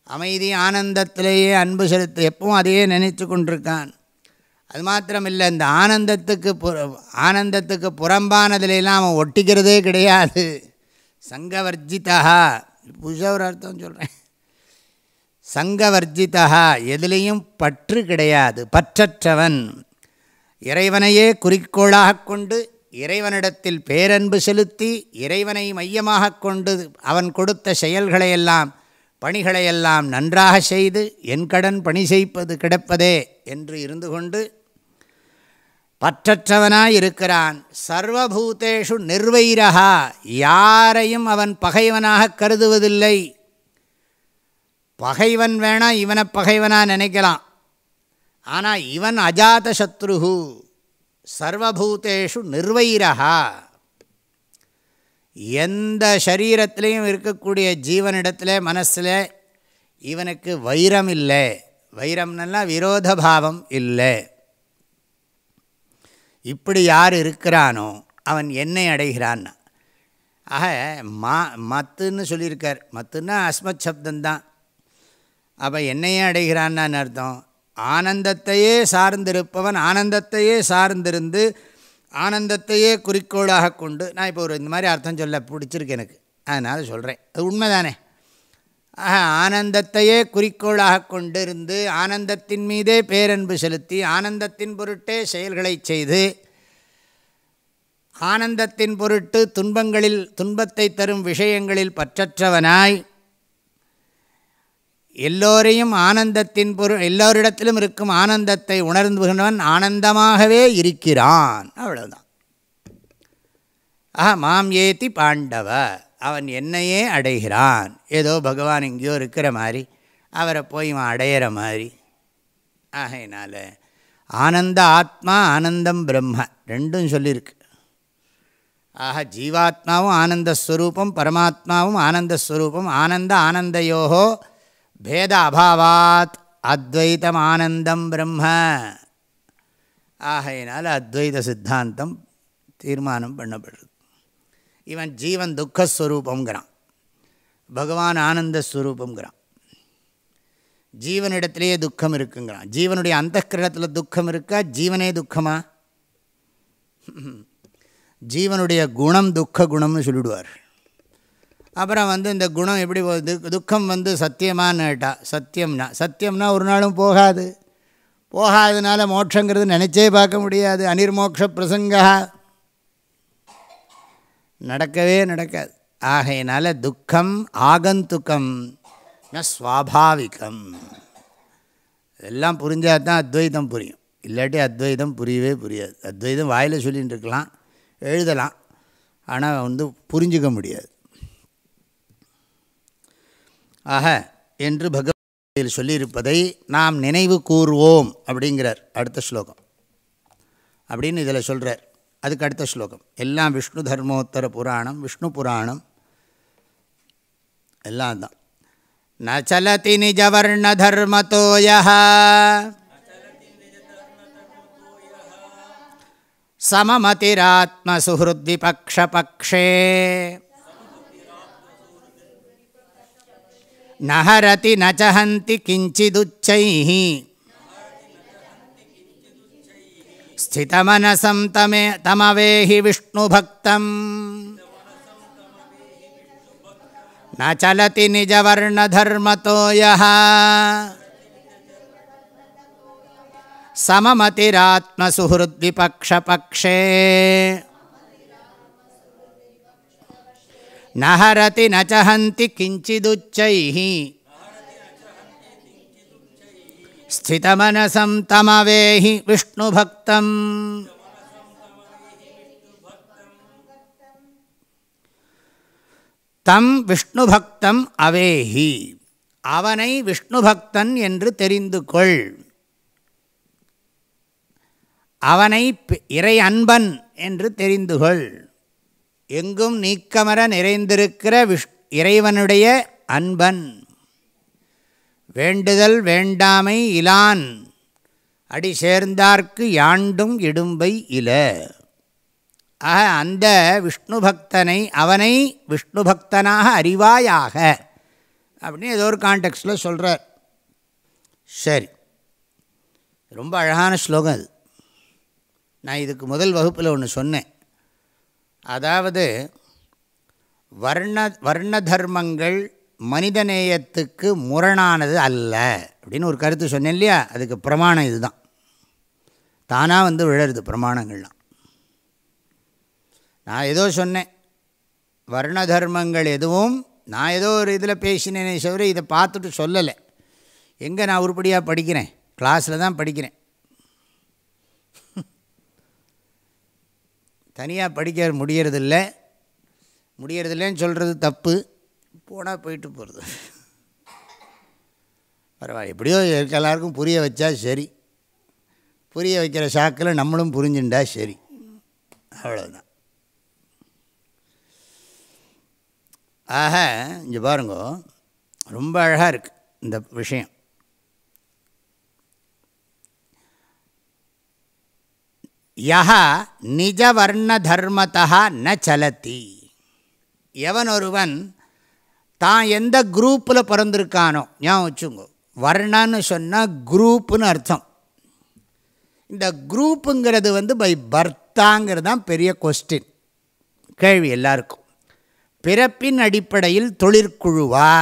அமைதி ஆனந்தத்திலேயே அன்பு செலுத்து எப்பவும் அதையே நினைத்து கொண்டிருக்கான். அது மாத்திரமில்லை இந்த ஆனந்தத்துக்கு புற ஆனந்தத்துக்கு புறம்பானதுலாம் அவன் ஒட்டிக்கிறதே கிடையாது. சங்கவர்ஜிதா புதுசாக ஒரு அர்த்தம் சொல்கிறேன் சங்கவர்ஜிதா எதுலேயும் பற்று கிடையாது பற்றற்றவன். இறைவனையே குறிக்கோளாக கொண்டு இறைவனிடத்தில் பேரன்பு செலுத்தி இறைவனை மையமாக கொண்டு அவன் கொடுத்த செயல்களையெல்லாம் பணிகளையெல்லாம் நன்றாக செய்து என் கடன் பணி செய்ப்பது கிடப்பதே என்று இருந்து கொண்டு பற்றற்றவனாய் இருக்கிறான் சர்வபூதேஷு நிர்வைரகா யாரையும் அவன் பகைவனாக கருதுவதில்லை. பகைவன் வேணா இவனை பகைவனாக நினைக்கலாம். ஆனால் இவன் அஜாத சத்ருகு சர்வபூதேஷு நிர்வைரகா எந்த சரீரத்திலையும் இருக்கக்கூடிய ஜீவனிடத்தில் மனசில் இவனுக்கு வைரம் இல்லை. வைரம்னெல்லாம் விரோத பாவம் இல்லை. இப்படி யார் இருக்கிறானோ அவன் என்னை அடைகிறான்னா. ஆக மா மத்துன்னு சொல்லியிருக்கார். மத்துன்னா அஸ்மத் சப்தந்தான். அப்போ என்னையே அடைகிறான்னு அர்த்தம். ஆனந்தத்தையே சார்ந்திருப்பவன் ஆனந்தத்தையே சார்ந்திருந்து ஆனந்தத்தையே குறிக்கோளாக கொண்டு நான் இப்போ ஒரு இந்த மாதிரி அர்த்தம் சொல்ல பிடிச்சிருக்கு எனக்கு. அதனால் சொல்கிறேன் அது உண்மைதானே? ஆக ஆனந்தத்தையே குறிக்கோளாக கொண்டிருந்து ஆனந்தத்தின் மீதே பேரன்பு செலுத்தி ஆனந்தத்தின் பொருட்டே செயல்களை செய்து ஆனந்தத்தின் பொருட்டு துன்பங்களில் துன்பத்தை தரும் விஷயங்களில் பற்றற்றவனாய் எல்லோரையும் ஆனந்தத்தின் பொருள் எல்லோரிடத்திலும் இருக்கும் ஆனந்தத்தை உணர்ந்துகின்றவன் ஆனந்தமாகவே இருக்கிறான். அவ்வளவுதான். ஆஹா மாம் ஏத்தி பாண்டவ. அவன் என்னையே அடைகிறான். ஏதோ பகவான் எங்கேயோ இருக்கிற மாதிரி. அவரை போய் இவன் அடையிற மாதிரி. ஆகையினால் ஆனந்த ஆத்மா ஆனந்தம் பிரம்ம ரெண்டும் சொல்லியிருக்கு. ஆக ஜீவாத்மாவும் ஆனந்தஸ்வரூபம் பரமாத்மாவும் ஆனந்தஸ்வரூபம் ஆனந்த ஆனந்தயோகோ பேத அபாவாத் அத்வைதம் ஆனந்தம் பிரம்ம. ஆகையினால் அத்வைத சித்தாந்தம் தீர்மானம் பண்ணப்படுறது இவன் ஜீவன் துக்கஸ்வரூபங்கிறான் பகவான் ஆனந்தஸ்வரூபங்கிறான் ஜீவனிடத்திலேயே துக்கம் இருக்குங்கிறான். ஜீவனுடைய அந்த கிரகத்தில் துக்கம் இருக்கா? ஜீவனே துக்கமா? ஜீவனுடைய குணம் துக்க குணம்னு சொல்லிவிடுவார் அப்புறம் வந்து இந்த குணம் எப்படி போகுது துக்கம் வந்து சத்தியமான்னு கேட்டா சத்தியம்னா சத்தியம்னா ஒரு நாளும் போகாது. போகாததுனால மோட்சங்கிறது நினச்சே பார்க்க முடியாது. அனிர்மோக்ஷ பிரசங்கா. நடக்கவே நடக்காது. ஆகையினால துக்கம் ஆகந்துக்கம் ஸ்வாபாவிகம் இதெல்லாம் புரிஞ்சால் தான் அத்வைதம் புரியும். இல்லாட்டி அத்வைதம் புரியவே புரியாது. அத்வைதம் வாயில் சொல்லிகிட்டு இருக்கலாம் எழுதலாம். ஆனால் வந்து புரிஞ்சிக்க முடியாது. ஆக என்று பகவதில் சொல்லியிருப்பதை நாம் நினைவு கூறுவோம் அப்படிங்கிறார் அடுத்த ஸ்லோகம். அப்படின்னு இதில் சொல்கிறார் அதுக்கு அடுத்த ஸ்லோகம். எல்லாம் விஷ்ணு தர்மோத்தர புராணம் விஷ்ணு புராணம். எல்லாம் தான். நச்சலதி நிஜவர்ண தர்மத்தோய சமமதிராத்மசுஹృద్விபக்ஷபக்ஷே நஹரதி நச்சஹந்தி கிஞ்சிதுச்சைः स्थितमनसं तमे तमवेहि विष्णुभक्तम्। न चलति निजवर्णधर्मतो यः। सममतिरात्मसुहृद्विपक्षपक्षे। न हरति न च हन्ति किञ्चिदुच्चैः। ஸ்திதமனசம் தமவேஹி விஷ்ணு பக்தம் தம் விஷ்ணு பக்தம் அவேஹி அவனை விஷ்ணு பக்தன் என்று தெரிந்து கொள். அவனை இறை அன்பன் என்று தெரிந்து கொள். எங்கும் நீக்கமர நிறைந்திருக்கிற விஷ் இறைவனுடைய அன்பன். வேண்டுதல் வேண்டாமை இலான். அடி சேர்ந்தார்க்கு யாண்டும் இடும்பை இல. ஆக அந்த விஷ்ணு பக்தனை அவனை விஷ்ணு பக்தனாக அறிவாயாக. அப்படின்னு ஏதோ ஒரு கான்டெக்ஸ்டில் சொல்கிறார் சரி. ரொம்ப அழகான ஸ்லோகம் அது. நான் இதுக்கு முதல் வகுப்பில் ஒன்று சொன்னேன். அதாவது வர்ண வர்ண தர்மங்கள் மனிதநேயத்துக்கு முரணானது அல்ல அப்படின்னு ஒரு கருத்து சொன்னேன் இல்லையா? அதுக்கு பிரமாணம் இதுதான். தானாக வந்து விழருது பிரமாணங்கள்லாம். நான் ஏதோ சொன்னேன். வர்ண தர்மங்கள் எதுவும் நான் ஏதோ ஒரு இதில் பேசினேனே தவிர இதை பார்த்துட்டு சொல்லலை. எங்கே நான் உருப்படியாக படிக்கிறேன்? கிளாஸில் தான் படிக்கிறேன். தனியாக படிக்க முடியறதில்ல. முடியறதில்லைன்னு சொல்கிறது தப்பு. போனால் போயிட்டு போகிறது பரவாயில்ல எப்படியோ எல்லாருக்கும் புரிய வச்சா சரி. புரிய வைக்கிற சாக்கில் நம்மளும் புரிஞ்சுண்டா சரி. அவ்வளோதான் ஆக இங்கே பாருங்க ரொம்ப அழகாக இருக்குது இந்த விஷயம். யா நிஜவர்ண தர்மத்தா ந சலத்தி. எவன் ஒருவன் தான் எந்த குரூப்பில் பிறந்திருக்கானோ ஞாபகம் வச்சுங்க வர்ணன்னு சொன்னால் குரூப்புன்னு அர்த்தம். இந்த குரூப்புங்கிறது வந்து பை பர்த்தாங்கிறது தான் பெரிய கொஸ்டின் கேள்வி எல்லாருக்கும். பிறப்பின் அடிப்படையில் தொழிற்குழுவா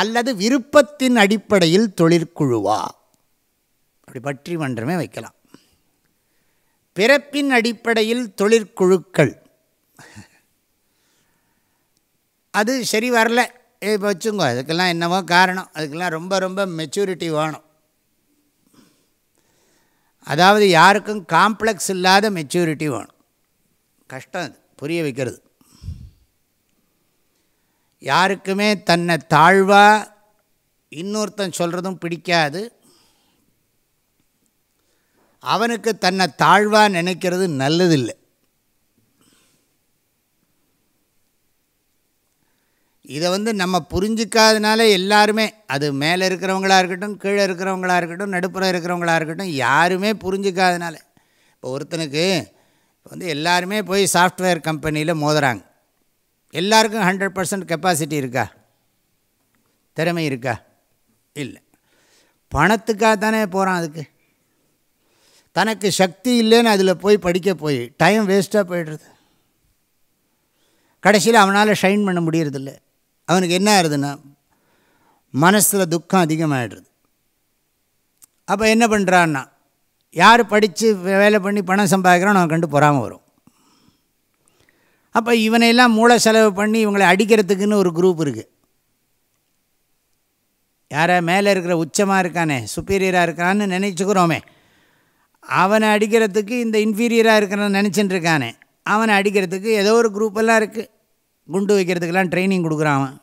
அல்லது விருப்பத்தின் அடிப்படையில் தொழிற்குழுவா? அப்படி பற்றி மன்றமே வைக்கலாம். பிறப்பின் அடிப்படையில் தொழிற்குழுக்கள். அது சரி வரல. இப்போ வச்சுங்க அதுக்கெல்லாம் என்னவோ காரணம். அதுக்கெல்லாம் ரொம்ப ரொம்ப மெச்சூரிட்டி வேணும். அதாவது யாருக்கும் காம்ப்ளெக்ஸ் இல்லாத மெச்சூரிட்டி வேணும். கஷ்டம் அது புரிய வைக்கிறது. யாருக்குமே தன்னை தாழ்வாக இன்னொருத்தன் சொல்கிறதும் பிடிக்காது. அவனுக்கு தன்னை தாழ்வாக நினைக்கிறது நல்லதில்லை. இதை வந்து நம்ம புரிஞ்சிக்காதனால எல்லாருமே அது மேலே இருக்கிறவங்களா இருக்கட்டும் கீழே இருக்கிறவங்களா இருக்கட்டும் நடுப்புறம் இருக்கிறவங்களா இருக்கட்டும் யாருமே புரிஞ்சிக்காதனால. இப்போ ஒருத்தனுக்கு இப்போ வந்து எல்லாருமே போய் சாஃப்ட்வேர் கம்பெனியில் மோதுறாங்க. எல்லாருக்கும் ஹண்ட்ரட் பர்சன்ட் கெப்பாசிட்டி இருக்கா? திறமை இருக்கா? இல்லை. பணத்துக்காக தானே போகிறான் அதுக்கு. தனக்கு சக்தி இல்லைன்னு அதில் போய் படிக்க போய் டைம் வேஸ்ட்டாக போய்டுறது. கடைசியில் அவனால் ஷைன் பண்ண முடியறதில்ல. அவனுக்கு என்ன ஆகுதுன்னா மனசில் துக்கம் அதிகமாகிடுது அப்போ என்ன பண்ணுறான்னா யார் படித்து வேலை பண்ணி பணம் சம்பாதிக்கிறான் அவன் கண்டு பொறாமல் வரும். அப்போ இவனையெல்லாம் மூளை செலவு பண்ணி இவங்களை அடிக்கிறதுக்குன்னு ஒரு குரூப் இருக்குது யாரை மேலே இருக்கிற உச்சமாக இருக்கானே சுப்பீரியராக இருக்கான்னு நினச்சிக்கிறோமே. அவனை அடிக்கிறதுக்கு இந்த இன்ஃபீரியராக இருக்கிறான்னு நினச்சிட்டு இருக்கானே அவனை அடிக்கிறதுக்கு ஏதோ ஒரு குரூப்பெல்லாம் இருக்குது குண்டு வைக்கிறதுக்கெல்லாம் ட்ரைனிங் கொடுக்குறான் அவன்.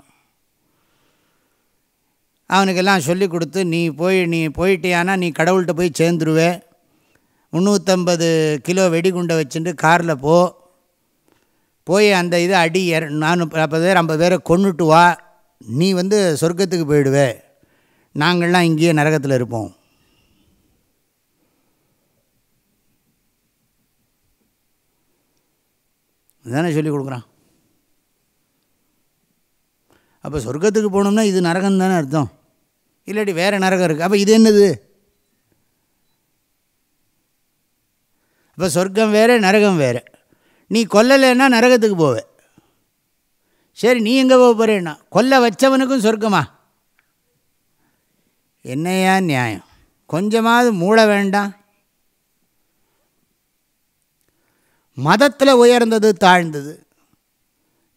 அவனுக்கெல்லாம் சொல்லி கொடுத்து நீ போய் நீ போயிட்டியானா நீ கடவுள்கிட்ட போய் சேர்ந்துருவே. முந்நூற்றம்பது கிலோ வெடிகுண்டை வச்சுட்டு காரில் போ. போய் அந்த இதை அடி இர நானூற்றி நாற்பது பேர் ஐம்பது பேரை கொண்டுட்டு வா. நீ வந்து சொர்க்கத்துக்கு போயிடுவே. நாங்கள்லாம் இங்கேயே நரகத்தில் இருப்போம். தானே சொல்லி கொடுக்குறான். அப்போ சொர்க்கத்துக்கு போனோம்னா இது நரகம் தானே அர்த்தம். இல்லாட்டி வேறு நரகம் இருக்குது அப்போ இது என்னது? அப்போ சொர்க்கம் வேறு நரகம் வேறு. நீ கொல்லலைன்னா நரகத்துக்கு போவே. சரி நீ எங்கே போக போகிறேன்னா கொல்ல வச்சவனுக்கும் சொர்க்கமா? என்னையா நியாயம்? கொஞ்சமாவது மூளை வேண்டாம். மதத்தில் உயர்ந்தது தாழ்ந்தது.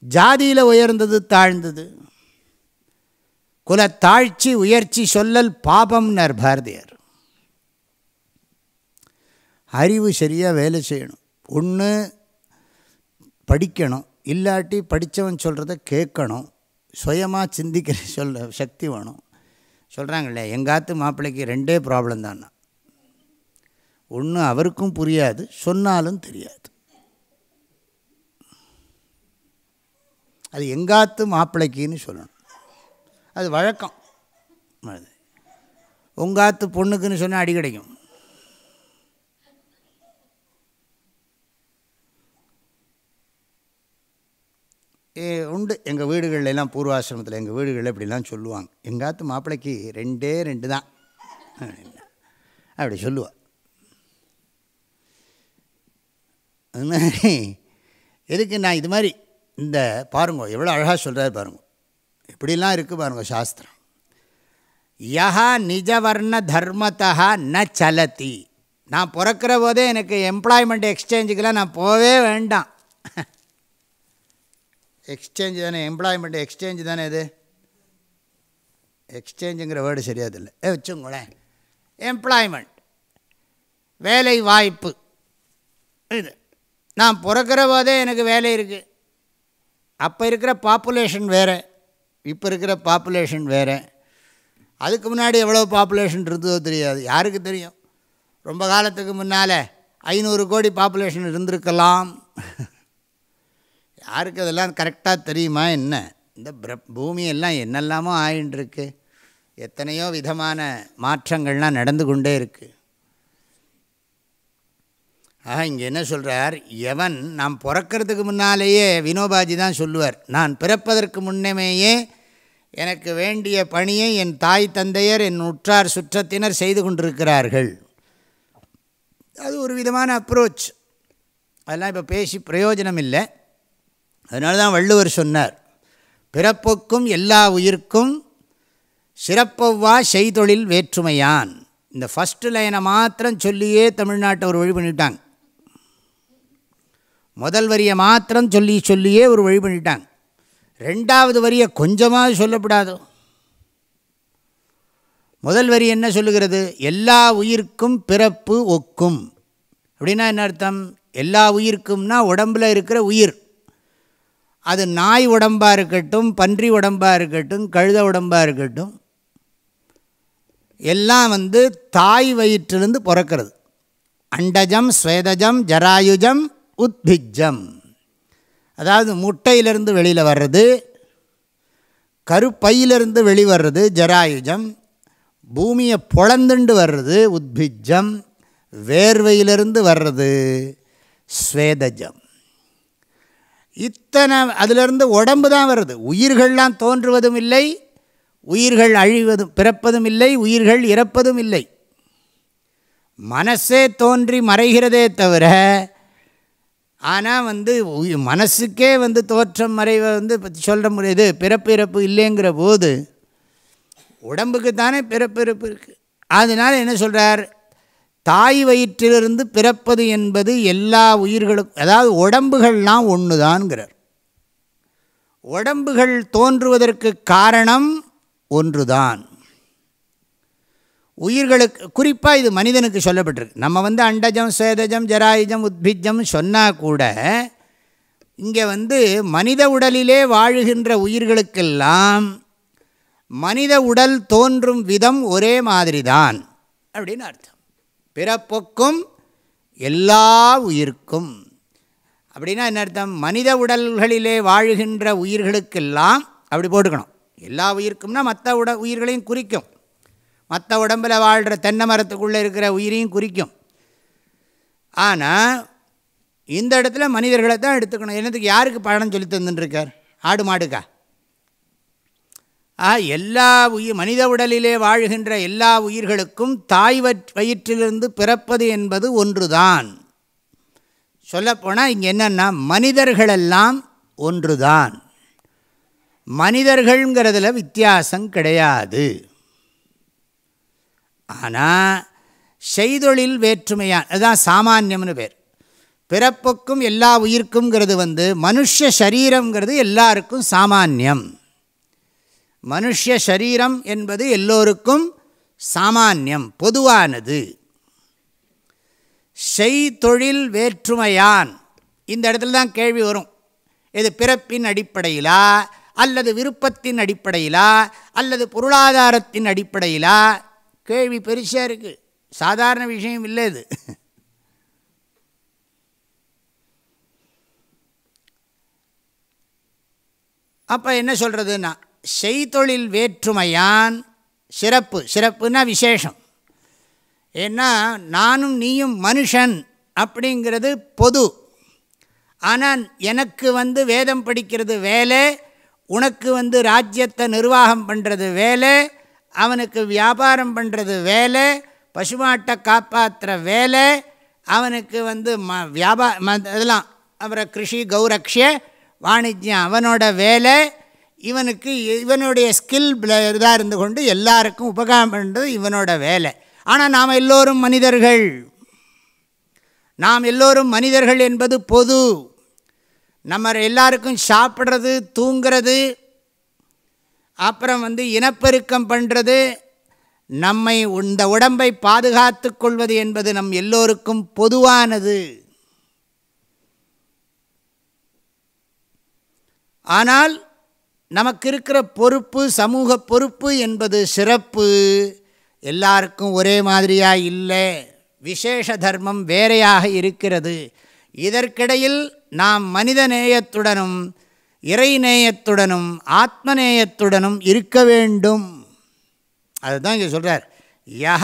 ஜாதியில் உயர்ந்தது தாழ்ந்தது. குலத்தாழ்ச்சி உயர்ச்சி சொல்லல் பாபம்னார் பாரதியார். அறிவு சரியாக வேலை செய்யணும். ஒன்று படிக்கணும். இல்லாட்டி படித்தவன் சொல்கிறத கேட்கணும். சுயமாக சிந்திக்கிற சொல்ல சக்தி வேணும். சொல்கிறாங்களே எங்காத்து மாப்பிள்ளைக்கு ரெண்டே ப்ராப்ளம் தான்? ஒன்று அவருக்கும் புரியாது சொன்னாலும் தெரியாது. அது எங்காத்து மாப்பிள்ளைக்குன்னு சொல்லணும். அது வழக்கம். அது. உங்காத்து பொண்ணுக்குன்னு சொன்னால் அடி கிடைக்கும். உண்டு. எங்கள் வீடுகள்லாம் பூர்வாசிரமத்தில் எங்கள் வீடுகளில் இப்படிலாம் சொல்லுவாங்க. எங்காத்து மாப்பிள்ளைக்கு ரெண்டே ரெண்டு தான். அப்படி சொல்லுவாள் அது மாதிரி எதுக்கு நான் இது மாதிரி இந்த பாருங்க எவ்வளோ அழகாக சொல்கிறாரு பாருங்க. இப்படிலாம் இருக்குது பாருங்க சாஸ்திரம். யா நிஜவர்ண தர்மத்தா ந சலதி. நான் பிறக்கிற போதே எனக்கு எம்ப்ளாய்மெண்ட் எக்ஸ்சேஞ்சுக்கெலாம் நான் போவே வேண்டாம். எக்ஸ்சேஞ்ச் தானே எம்ப்ளாய்மெண்ட் எக்ஸ்சேஞ்சு தானே இது? எக்ஸ்சேஞ்சுங்கிற வேர்டு சரியாதில்லை. ஏ வச்சுங்களேன் எம்ப்ளாய்மெண்ட் வேலை வாய்ப்பு இது. நான் பிறக்கிற போதே எனக்கு வேலை இருக்குது அப்போ இருக்கிற பாப்புலேஷன் வேறு. இப்போ இருக்கிற பாப்புலேஷன் வேறு. அதுக்கு முன்னாடி எவ்வளோ பாப்புலேஷன் இருந்ததோ தெரியாது. யாருக்கு தெரியும்? ரொம்ப காலத்துக்கு முன்னால் ஐநூறு கோடி பாப்புலேஷன் இருந்திருக்கலாம். யாருக்கு அதெல்லாம் கரெக்டாக தெரியுமா என்ன? இந்த பிர பூமியெல்லாம் என்னெல்லாமோ ஆயின்ட்டுருக்கு எத்தனையோ விதமான மாற்றங்கள்லாம் நடந்து கொண்டே இருக்குது ஆக இங்கே என்ன சொல்கிறார் எவன் நாம் பிறக்கிறதுக்கு முன்னாலேயே வினோபாஜி தான் சொல்லுவார் நான் பிறப்பதற்கு முன்னமேயே எனக்கு வேண்டிய பணியை என் தாய் தந்தையர் என் உற்றார் சுற்றத்தினர் செய்து கொண்டிருக்கிறார்கள். அது ஒரு விதமான அப்ரோச் அதெல்லாம் இப்போ பேசி பிரயோஜனம் இல்லை. அதனால தான் வள்ளுவர் சொன்னார் பிறப்புக்கும் எல்லா உயிர்க்கும் சிறப்பவ்வா செய்தொழில் வேற்றுமையான். இந்த ஃபஸ்ட்டு லைனை மாத்திரம் சொல்லியே தமிழ்நாட்டை ஒரு வழி பண்ணிட்டாங்க. முதல் வரியை மாத்திரம் சொல்லி சொல்லியே ஒரு வழி பண்ணிட்டாங்க. ரெண்டாவது வரியை கொஞ்சமாக சொல்லப்படாதோ. முதல் வரி என்ன சொல்லுகிறது? எல்லா உயிர்க்கும் பிறப்பு ஒக்கும். அப்படின்னா என்ன அர்த்தம்? எல்லா உயிர்க்கும்னா உடம்பில் இருக்கிற உயிர். அது நாய் உடம்பாக இருக்கட்டும் பன்றி உடம்பாக இருக்கட்டும் கழுத உடம்பாக இருக்கட்டும் எல்லாம் வந்து தாய் வயிற்றிலிருந்து பிறக்கிறது. அண்டஜம் ஸ்வேதஜம் ஜராயுஜம் உத்பிஜம் அதாவது முட்டையிலிருந்து வெளியில் வர்றது கருப்பையிலிருந்து வெளிவர்றது ஜராயுஜம் பூமியை பொழந்துண்டு வர்றது உத்பிஜம் வேர்வையிலிருந்து வர்றது ஸ்வேதஜம். இத்தனை அதிலிருந்து உடம்பு தான் வருது. உயிர்கள்லாம் தோன்றுவதும் இல்லை உயிர்கள் அழிவதும் பிறப்பதும் இல்லை உயிர்கள் இறப்பதும் இல்லை. மனசே தோன்றி மறைகிறதே தவிர ஆனால் வந்து மனசுக்கே வந்து தோற்றம் மறைவை வந்து பத்தி சொல்ல முடியாது பிறப்பு இறப்பு இல்லைங்கிற போது உடம்புக்கு தானே பிறப்பு இறப்பு இருக்குது அதனால் என்ன சொல்கிறார் தாய் வயிற்றிலிருந்து பிறப்பது என்பது எல்லா உயிர்களுக்கும் அதாவது உடம்புகள்லாம் ஒன்று தான்ங்கிறார் உடம்புகள் தோன்றுவதற்கு காரணம் ஒன்றுதான். உயிர்களுக்கு குறிப்பாக இது மனிதனுக்கு சொல்லப்பட்டிருக்கு. நம்ம வந்து அண்டஜம் சேதஜம் ஜராயுஜம் உத்பிஜம் சொன்னால் கூட இங்கே வந்து மனித உடலிலே வாழுகின்ற உயிர்களுக்கெல்லாம் மனித உடல் தோன்றும் விதம் ஒரே மாதிரி தான் அப்படின்னு அர்த்தம். பிறப்புக்கும் எல்லா உயிர்க்கும். அப்படின்னா என்ன அர்த்தம்? மனித உடல்களிலே வாழுகின்ற உயிர்களுக்கெல்லாம் அப்படி போட்டுக்கணும். எல்லா உயிர்க்கும்னா மற்ற உட உயிர்களையும் குறிக்கும். மற்ற உடம்பில் வாழ்கிற தென்னை மரத்துக்குள்ளே இருக்கிற உயிரையும் குறிக்கும். ஆனால் இந்த இடத்துல மனிதர்களை தான் எடுத்துக்கணும். என்னத்துக்கு யாருக்கு பழம் சொல்லி தந்துட்டுருக்கார் ஆடு மாடுக்கா? ஆ எல்லா உயிர் மனித உடலிலே வாழ்கின்ற எல்லா உயிர்களுக்கும் தாய் வற்- வயிற்றிலிருந்து பிறப்பது என்பது ஒன்றுதான். சொல்லப்போனால் இங்கே என்னென்னா மனிதர்களெல்லாம் ஒன்றுதான். மனிதர்கள்ங்கிறதுல வித்தியாசம் கிடையாது. ஆனால் செய்தொழில் வேற்றுமையான் அதுதான் சாமானியம்னு பேர். பிறப்புக்கும் எல்லா உயிர்க்குங்கிறது வந்து மனுஷ சரீரங்கிறது எல்லாருக்கும் சாமானியம். மனுஷ சரீரம் என்பது எல்லோருக்கும் சாமானியம் பொதுவானது. செய்தொழில் வேற்றுமையான். இந்த இடத்துல தான் கேள்வி வரும். இது பிறப்பின் அடிப்படையிலா அல்லது விருப்பத்தின் அடிப்படையிலா அல்லது பொருளாதாரத்தின் அடிப்படையிலா கேள்வி பெருசாக இருக்குது சாதாரண விஷயம் இல்லை இது. அப்போ என்ன சொல்கிறதுன்னா செய்தொழில் வேற்றுமையான் சிறப்பு. சிறப்புன்னா விசேஷம். ஏன்னா நானும் நீயும் மனுஷன் அப்படிங்கிறது பொது. ஆனால் எனக்கு வந்து வேதம் படிக்கிறது வேலை உனக்கு வந்து ராஜ்யத்தை நிர்வாகம் பண்ணுறது வேலை அவனுக்கு வியாபாரம் பண்ணுறது வேலை பசுமாட்டை காப்பாற்றுற வேலை அவனுக்கு வந்து ம வியாபா இதெல்லாம் அவரை கிருஷி கௌரக்ஷ வாணிஜ்யம் அவனோட வேலை இவனுக்கு இவனுடைய ஸ்கில் இதாக இருந்து கொண்டு எல்லாருக்கும் உபகாரம் பண்ணுறது இவனோட வேலை. ஆனால் நாம் எல்லோரும் மனிதர்கள். நாம் எல்லோரும் மனிதர்கள் என்பது பொது. நம்ம எல்லாருக்கும் சாப்பிட்றது தூங்கிறது அப்புறம் வந்து இனப்பெருக்கம் பண்ணுறது நம்மை இந்த உடம்பை பாதுகாத்து கொள்வது என்பது நம் எல்லோருக்கும் பொதுவானது. ஆனால் நமக்கு இருக்கிற பொறுப்பு சமூக பொறுப்பு என்பது சிறப்பு. எல்லாருக்கும் ஒரே மாதிரியாக இல்லை. விசேஷ தர்மம் வேறையாக இருக்கிறது. இதற்கிடையில் நாம் மனித நேயத்துடனும் இறைநேயத்துடனும் ஆத்மநேயத்துடனும் இருக்க வேண்டும். அதுதான் இங்கே சொல்கிறார் யா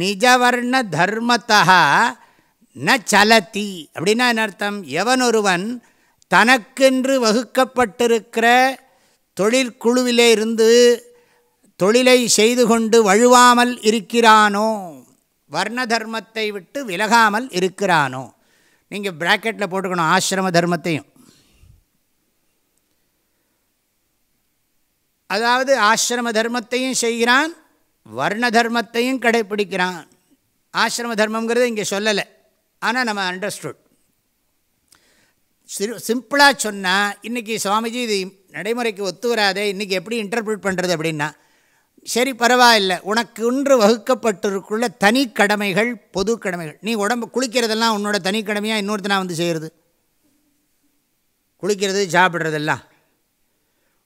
நிஜவர்ண தர்மத்தா ந சலத்தி அப்படின்னா என்ன அர்த்தம்? எவனொருவன் தனக்கென்று வகுக்கப்பட்டிருக்கிற தொழிற்குழுவிலே இருந்து தொழிலை செய்து கொண்டு வழுவாமல் இருக்கிறானோ வர்ண தர்மத்தை விட்டு விலகாமல் இருக்கிறானோ நீங்கள் ப்ராக்கெட்டில் போட்டுக்கணும் ஆசிரம தர்மத்தையும். அதாவது ஆசிரம தர்மத்தையும் செய்கிறான் வர்ண தர்மத்தையும் கடைப்பிடிக்கிறான். ஆசிரம தர்மங்கிறது இங்கே சொல்லலை. ஆனால் நம்ம அண்டர்ஸ்டுட் சிறு சிம்பிளாக சொன்னால் இன்றைக்கி சுவாமிஜி இது நடைமுறைக்கு ஒத்து வராதே இன்றைக்கி எப்படி இன்டர்பிரிட் பண்ணுறது அப்படின்னா சரி பரவாயில்ல உனக்கு ஒன்று வகுக்கப்பட்டிருக்குள்ள தனி கடமைகள் பொது கடமைகள். நீ உடம்பு குளிக்கிறதெல்லாம் உன்னோட தனி கடமையாக இன்னொருத்தனா வந்து செய்கிறது குளிக்கிறது சாப்பிட்றதெல்லாம்.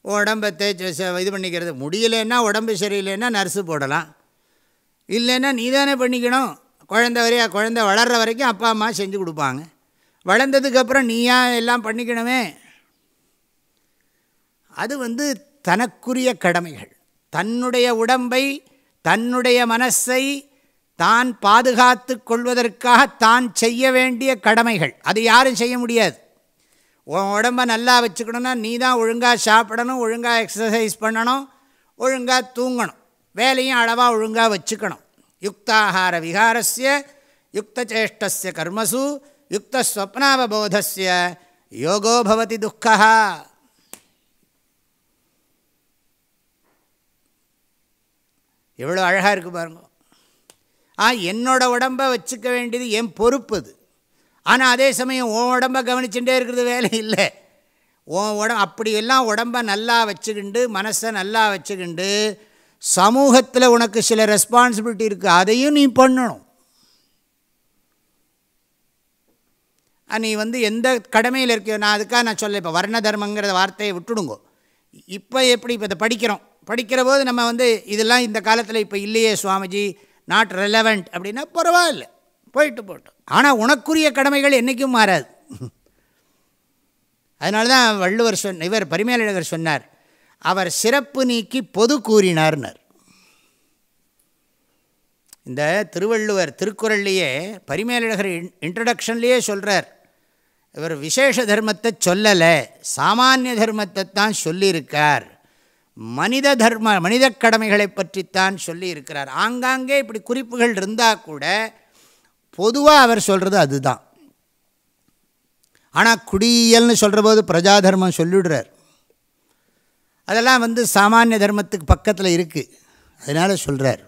உடம்பை தேய்ச்சி இது பண்ணிக்கிறது. முடியலன்னா உடம்பு சரியில்லைன்னா நர்ஸு போடலாம். இல்லைன்னா நீ தானே பண்ணிக்கணும். குழந்த வரையா குழந்த வளர்கிற வரைக்கும் அப்பா அம்மா செஞ்சு கொடுப்பாங்க. வளர்ந்ததுக்கப்புறம் நீயா எல்லாம் பண்ணிக்கணுமே. அது வந்து தனக்குரிய கடமைகள். தன்னுடைய உடம்பை தன்னுடைய மனசை தான் பாதுகாத்து கொள்வதற்காக தான் செய்ய வேண்டிய கடமைகள். அது யாரும் செய்ய முடியாது. உன் உடம்பை நல்லா வச்சுக்கணுன்னா நீ தான் ஒழுங்காக சாப்பிடணும் ஒழுங்காக எக்ஸசைஸ் பண்ணணும் ஒழுங்காக தூங்கணும். வேலையும் அளவாக ஒழுங்காக வச்சுக்கணும். யுக்தாகார விகாரஸ்ய யுக்தச்சேஷ்டஸ்ய கர்மசு யுக்தஸ்வப்னாவபோதஸ்ய யோகோ பவதி துக்கா எவ்வளோ அழகாக இருக்குது பாருங்க. ஆ என்னோடய உடம்பை வச்சுக்க வேண்டியது என் பொறுப்பு அது. ஆனால் அதே சமயம் உன் உடம்பை கவனிச்சுட்டே இருக்கிறது வேலை இல்லை. உன் உடம்பு அப்படியெல்லாம் உடம்பை நல்லா வச்சுக்கிண்டு மனசை நல்லா வச்சுக்கிண்டு சமூகத்தில் உனக்கு சில ரெஸ்பான்சிபிலிட்டி இருக்குது அதையும் நீ பண்ணணும். நீ வந்து எந்த கடமையில் இருக்கியோ நான் அதுக்காக நான் சொல்ல இப்போ வர்ண தர்மங்கிற வார்த்தையை விட்டுடுங்கோ. இப்போ எப்படி இப்போ இதை படிக்கிறோம். படிக்கிற போது நம்ம வந்து இதெல்லாம் இந்த காலத்தில் இப்போ இல்லையே சுவாமிஜி நாட் ரெலவெண்ட் அப்படின்னா பரவாயில்ல. போயிட்டு போட்டோம். ஆனால் உனக்குரிய கடமைகள் என்றைக்கும் மாறாது. அதனால தான் வள்ளுவர் சொன்ன இவர் பரிமேலழகர் சொன்னார் அவர் சிறப்பு நீக்கி பொது கூறினார்னர். இந்த திருவள்ளுவர் திருக்குறள்லேயே பரிமேலழகர் இன்ட்ரடக்ஷன்லேயே சொல்கிறார் இவர் விசேஷ தர்மத்தை சொல்லலை சாமானிய தர்மத்தை தான் சொல்லியிருக்கார். மனித தர்ம மனித கடமைகளை பற்றித்தான் சொல்லியிருக்கிறார். ஆங்காங்கே இப்படி குறிப்புகள் இருந்தால் கூட பொதுவாக அவர் சொல்கிறது அதுதான். ஆனால் குடியியல்னு சொல்கிற போது பிரஜா தர்மம் சொல்லிவிடுறார் அதெல்லாம் வந்து சாமானிய தர்மத்துக்கு பக்கத்தில் இருக்குது அதனால் சொல்கிறார்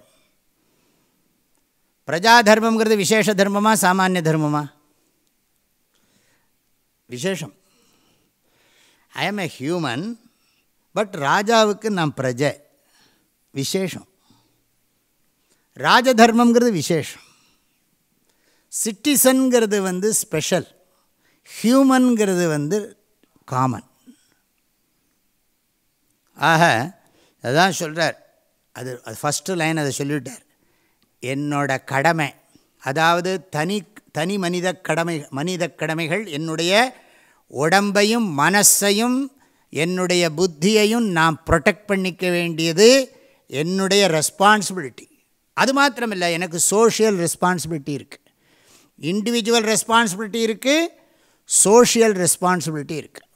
பிரஜா தர்மங்கிறது விசேஷ தர்மமா சாமானிய தர்மமா? விசேஷம். I am a human but ராஜாவுக்கு நான் பிரஜை. விசேஷம். ராஜதர்மங்கிறது விசேஷம். சிட்டிசன்கிறது வந்து ஸ்பெஷல். ஹியூமன்கிறது வந்து காமன். ஆக அதான் சொல்கிறார் அது அது ஃபஸ்ட்டு லைன் அதை சொல்லிவிட்டார். என்னோட கடமை அதாவது தனி தனி மனித கடமை மனித கடமைகள் என்னுடைய உடம்பையும் மனசையும் என்னுடைய புத்தியையும் நான் ப்ரொடெக்ட் பண்ணிக்க வேண்டியது என்னுடைய ரெஸ்பான்சிபிலிட்டி அது மாத்திரமில்லை எனக்கு சோஷியல் ரெஸ்பான்சிபிலிட்டி இருக்குது இண்டிவிஜுவல் ரெஸ்பான்சிபிலிட்டி இருக்குது சோஷியல் ரெஸ்பான்சிபிலிட்டி இருக்குது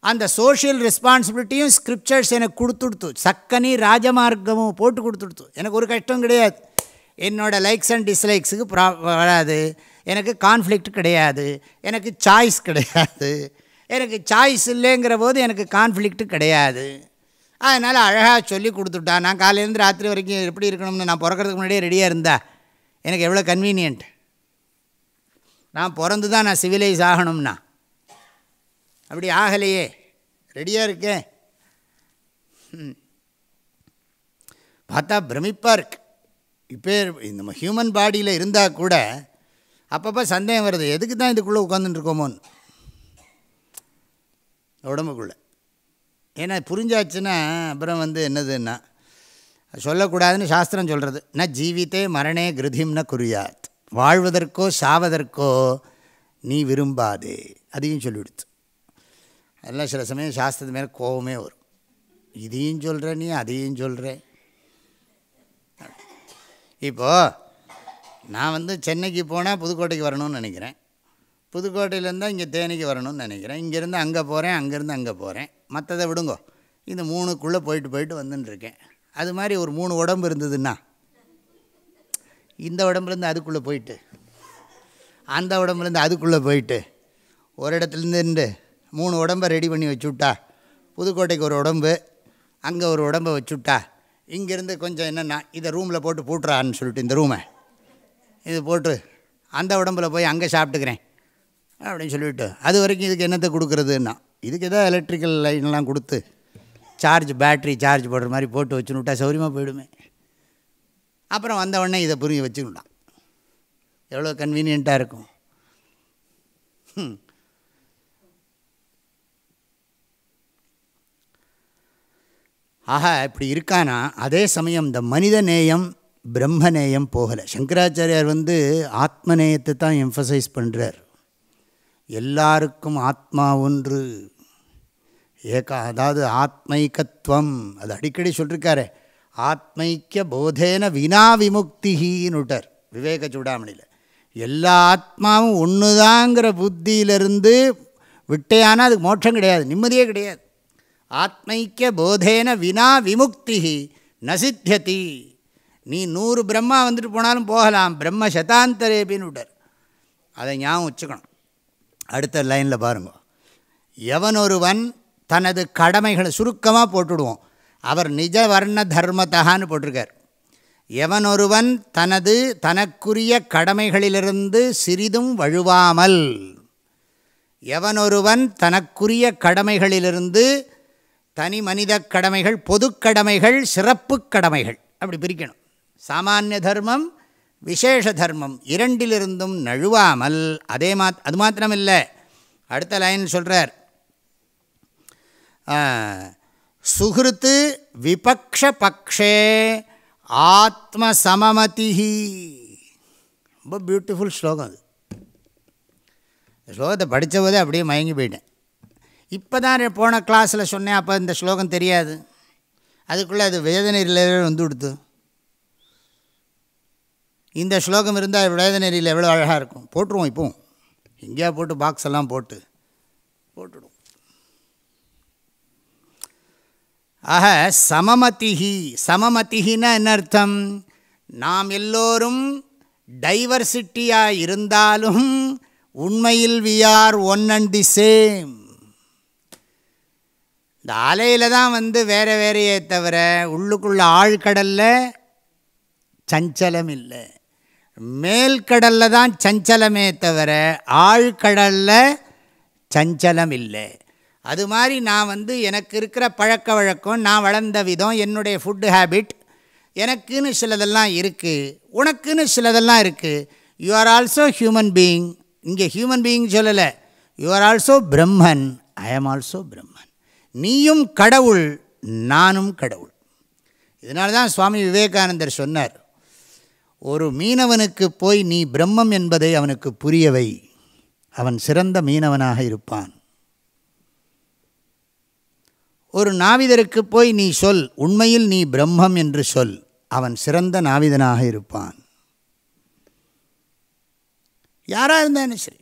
அந்த சோஷியல் ரெஸ்பான்சிபிலிட்டியும் ஸ்கிரிப்சர்ஸ் எனக்கு கொடுத்துடுத்து. சக்கனி ராஜமார்க்கமும் போட்டு கொடுத்துடுத்து. எனக்கு ஒரு கஷ்டம் கிடையாது. என்னோடய லைக்ஸ் அண்ட் டிஸ்லைக்ஸுக்கு ப்ரா வராது. எனக்கு கான்ஃப்ளிக்ட் கிடையாது. எனக்கு சாய்ஸ் கிடையாது. எனக்கு சாய்ஸ் இல்லைங்கிற போது எனக்கு கான்ஃப்ளிக்ட் கிடையாது. அதனால் அழகாக சொல்லி கொடுத்துட்டா. நான் காலையிலேருந்து ராத்திரி வரைக்கும் எப்படி இருக்கணும்னு நான் பிறக்கிறதுக்கு முன்னாடியே ரெடியாக இருந்தா. எனக்கு எவ்வளோ கன்வீனியன்ட் நான் பிறந்து தான் நான் சிவிலைஸ் ஆகணும்னா. அப்படி ஆகலையே. ரெடியாக இருக்கேன் ம். பார்த்தா பிரமிப்பாக இருக்கு. இப்போ நம்ம ஹியூமன் பாடியில் இருந்தால் கூட அப்பப்போ சந்தேகம் வருது. எதுக்கு தான் இதுக்குள்ளே உட்காந்துட்டுருக்கோமோன்னு உடம்புக்குள்ளே. ஏன்னா புரிஞ்சாச்சுன்னா அப்புறம் வந்து என்னதுன்னா சொல்லக்கூடாதுன்னு சாஸ்திரம் சொல்கிறது நான் ஜீவித்தே மரணே கிருதிம்னா குறியாது குறியாத் வாழ்வதற்கோ சாவதற்கோ நீ விரும்பாதே. அதையும் சொல்லிவிடுத்து. அதெல்லாம் சில சமயம் சாஸ்திரத்து மேலே கோபமே வரும். இதையும் சொல்கிற நீ அதையும் சொல்கிற இப்போது நான் வந்து சென்னைக்கு போனால் புதுக்கோட்டைக்கு வரணும்னு நினைக்கிறேன். புதுக்கோட்டையிலேருந்து இங்கே தேனிக்கு வரணும்னு நினைக்கிறேன். இங்கேருந்து அங்கே போகிறேன் அங்கேருந்து அங்கே போகிறேன் மற்றதை விடுங்கோ. இந்த மூணுக்குள்ளே போயிட்டு போயிட்டு வந்துட்டுருக்கேன் அது மாதிரி ஒரு மூணு உடம்பு இருந்ததுன்னா இந்த உடம்புலேருந்து அதுக்குள்ளே போயிட்டு அந்த உடம்புலேருந்து அதுக்குள்ளே போயிட்டு ஒரு இடத்துலேருந்து மூணு உடம்பை ரெடி பண்ணி வச்சுவிட்டா புதுக்கோட்டைக்கு ஒரு உடம்பு அங்கே ஒரு உடம்பை வச்சுவிட்டா இங்கேருந்து கொஞ்சம் என்னென்னா இதை ரூமில் போட்டு பூட்டுறான்னு சொல்லிட்டு இந்த ரூமை இது போட்டு அந்த உடம்புல போய் அங்கே சாப்பிட்டுக்கிறேன் அப்படின்னு சொல்லிவிட்டு அது வரைக்கும் இதுக்கு என்னத்தை கொடுக்குறதுன்னா இதுக்கு ஏதோ எலக்ட்ரிக்கல் லைன்லாம் கொடுத்து சார்ஜ் பேட்ரி சார்ஜ் போடுற மாதிரி போட்டு வச்சுன்னு விட்டா சௌரியமாக போயிடுமே. அப்புறம் வந்தவுடனே இதை புரிய வச்சுக்கலாம் எவ்வளோ கன்வீனியண்ட்டாக இருக்கும். ஆக இப்படி இருக்கானா? அதே சமயம் இந்த மனித நேயம் பிரம்ம நேயம் போகலை. சங்கராச்சாரியார் வந்து ஆத்ம நேயத்தை தான் எம்ஃபசைஸ் பண்ணுறார் எல்லாருக்கும் ஆத்மா ஒன்று. ஏகா அதாவது ஆத்மைக்கத்துவம் அது அடிக்கடி சொல்லியிருக்காரு ஆத்மைக்கிய போதேன வினா விமுக்திஹீனுட்டர் விவேக சூடாமணியில். எல்லா ஆத்மாவும் ஒன்று தாங்கிற புத்தியிலிருந்து விட்டேயானா அதுக்கு மோட்சம் கிடையாது நிம்மதியே கிடையாது. ஆத்மைக்கிய போதேன வினா விமுக்தி நசித்தியதி. நீ நூறு பிரம்மா வந்துட்டு போனாலும் போகலாம் பிரம்ம சதாந்தரேபின்னு விட்டார் அதை ஞாபகம் வச்சுக்கணும். அடுத்த லைனில் பாருங்க. எவனொருவன் தனது கடமைகளை சுருக்கமாக போட்டுடுவோம் அவர் நிஜ வர்ண தர்மத்தகான்னு போட்டிருக்கார். எவனொருவன் தனது தனக்குரிய கடமைகளிலிருந்து சிறிதும் வழுவாமல் எவனொருவன் தனக்குரிய கடமைகளிலிருந்து தனி மனித கடமைகள் பொதுக்கடமைகள் சிறப்பு கடமைகள் அப்படி பிரிக்கணும். சாமானிய தர்மம் விசேஷ தர்மம் இரண்டிலிருந்தும் நழுவாமல் அதே மாத் அது மாத்திரமில்லை. அடுத்த லைன் சொல்கிறார் சுகிருத்து விபக்ஷ பக்ஷே ஆத்மசமமதி ரொம்ப பியூட்டிஃபுல் ஸ்லோகம் அது. ஸ்லோகத்தை படித்த போதே அப்படியே மயங்கி போயிட்டேன். இப்போ தான் போன கிளாஸில் சொன்னேன் அப்போ இந்த ஸ்லோகம் தெரியாது. அதுக்குள்ளே அது வேதனையில் வந்து கொடுத்து இந்த ஸ்லோகம் இருந்தால் வேதனையில் எவ்வளோ அழகாக இருக்கும். போட்டுருவோம் இப்போவும். எங்கேயா போட்டு பாக்ஸ் எல்லாம் போட்டு. போட்டுடுவோம். ஆக சமமதிஹி. சமமதிஹின்னா என்ன அர்த்தம் நாம் எல்லோரும் டைவர்சிட்டியாக இருந்தாலும் உண்மையில் we are one and the same இந்த அலையில் தான் வந்து வேறு வேறையே தவிர உள்ளுக்குள்ள ஆழ்கடலில் சஞ்சலம் இல்லை. மேல்கடலில் தான் சஞ்சலமே தவிர ஆழ்கடலில் சஞ்சலம் இல்லை. அது மாதிரி நான் வந்து எனக்கு இருக்கிற பழக்க வழக்கம் நான் வளர்ந்த விதம் என்னுடைய ஃபுட்டு ஹேபிட் எனக்குன்னு சிலதெல்லாம் இருக்குது உனக்குன்னு சிலதெல்லாம் இருக்குது you are also human being இங்கே ஹியூமன் பீயிங் சொல்லலை. You are also Brahman I am also Brahman நீயும் கடவுள் நானும் கடவுள். இதனால தான் சுவாமி விவேகானந்தர் சொன்னார் ஒரு மீனவனுக்கு போய் நீ பிரம்மம் என்பதை அவனுக்கு புரியவை. அவன் சிறந்த மீனவனாக இருப்பான். ஒரு நாவிதருக்கு போய் நீ சொல் உண்மையில் நீ பிரம்மம் என்று சொல். அவன் சிறந்த நாவிதனாக இருப்பான். யாராக இருந்தாலும் சரி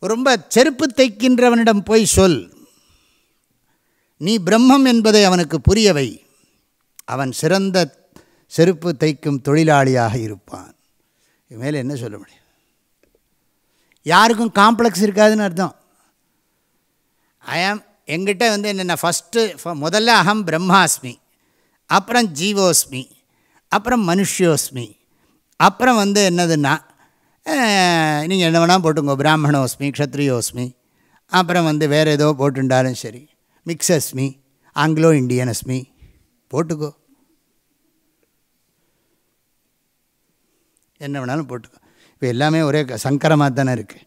ரொம்ப செருப்பு தைக்கின்றவனிடம் போய் சொல். நீ பிரம்மம் என்பதை அவனுக்கு புரியவை. அவன் சிறந்த செருப்பு தைக்கும் தொழிலாளியாக இருப்பான். மேலே என்ன சொல்ல முடியும்? யாருக்கும் காம்ப்ளெக்ஸ் இருக்காதுன்னு அர்த்தம். ஐ ஆம் எங்கிட்ட வந்து என்னென்ன ஃபஸ்ட்டு முதல்ல அகம் பிரம்மாஸ்மி அப்புறம் ஜீவோஸ்மி அப்புறம் மனுஷ்யோஸ்மி அப்புறம் வந்து என்னதுன்னா நீங்கள் என்ன வேணால் போட்டுங்க பிராமணோஸ்மி க்ஷத்ரியோஸ்மி அப்புறம் வந்து வேறு ஏதோ போட்டுண்டாலும் சரி மிக்ஸஸ்மி ஆங்கிலோ இண்டியன் அஸ்மி போட்டுக்கோ. என்ன வேணாலும் போட்டுக்கோ. இப்போ எல்லாமே ஒரே சங்கரமாக தானே இருக்குது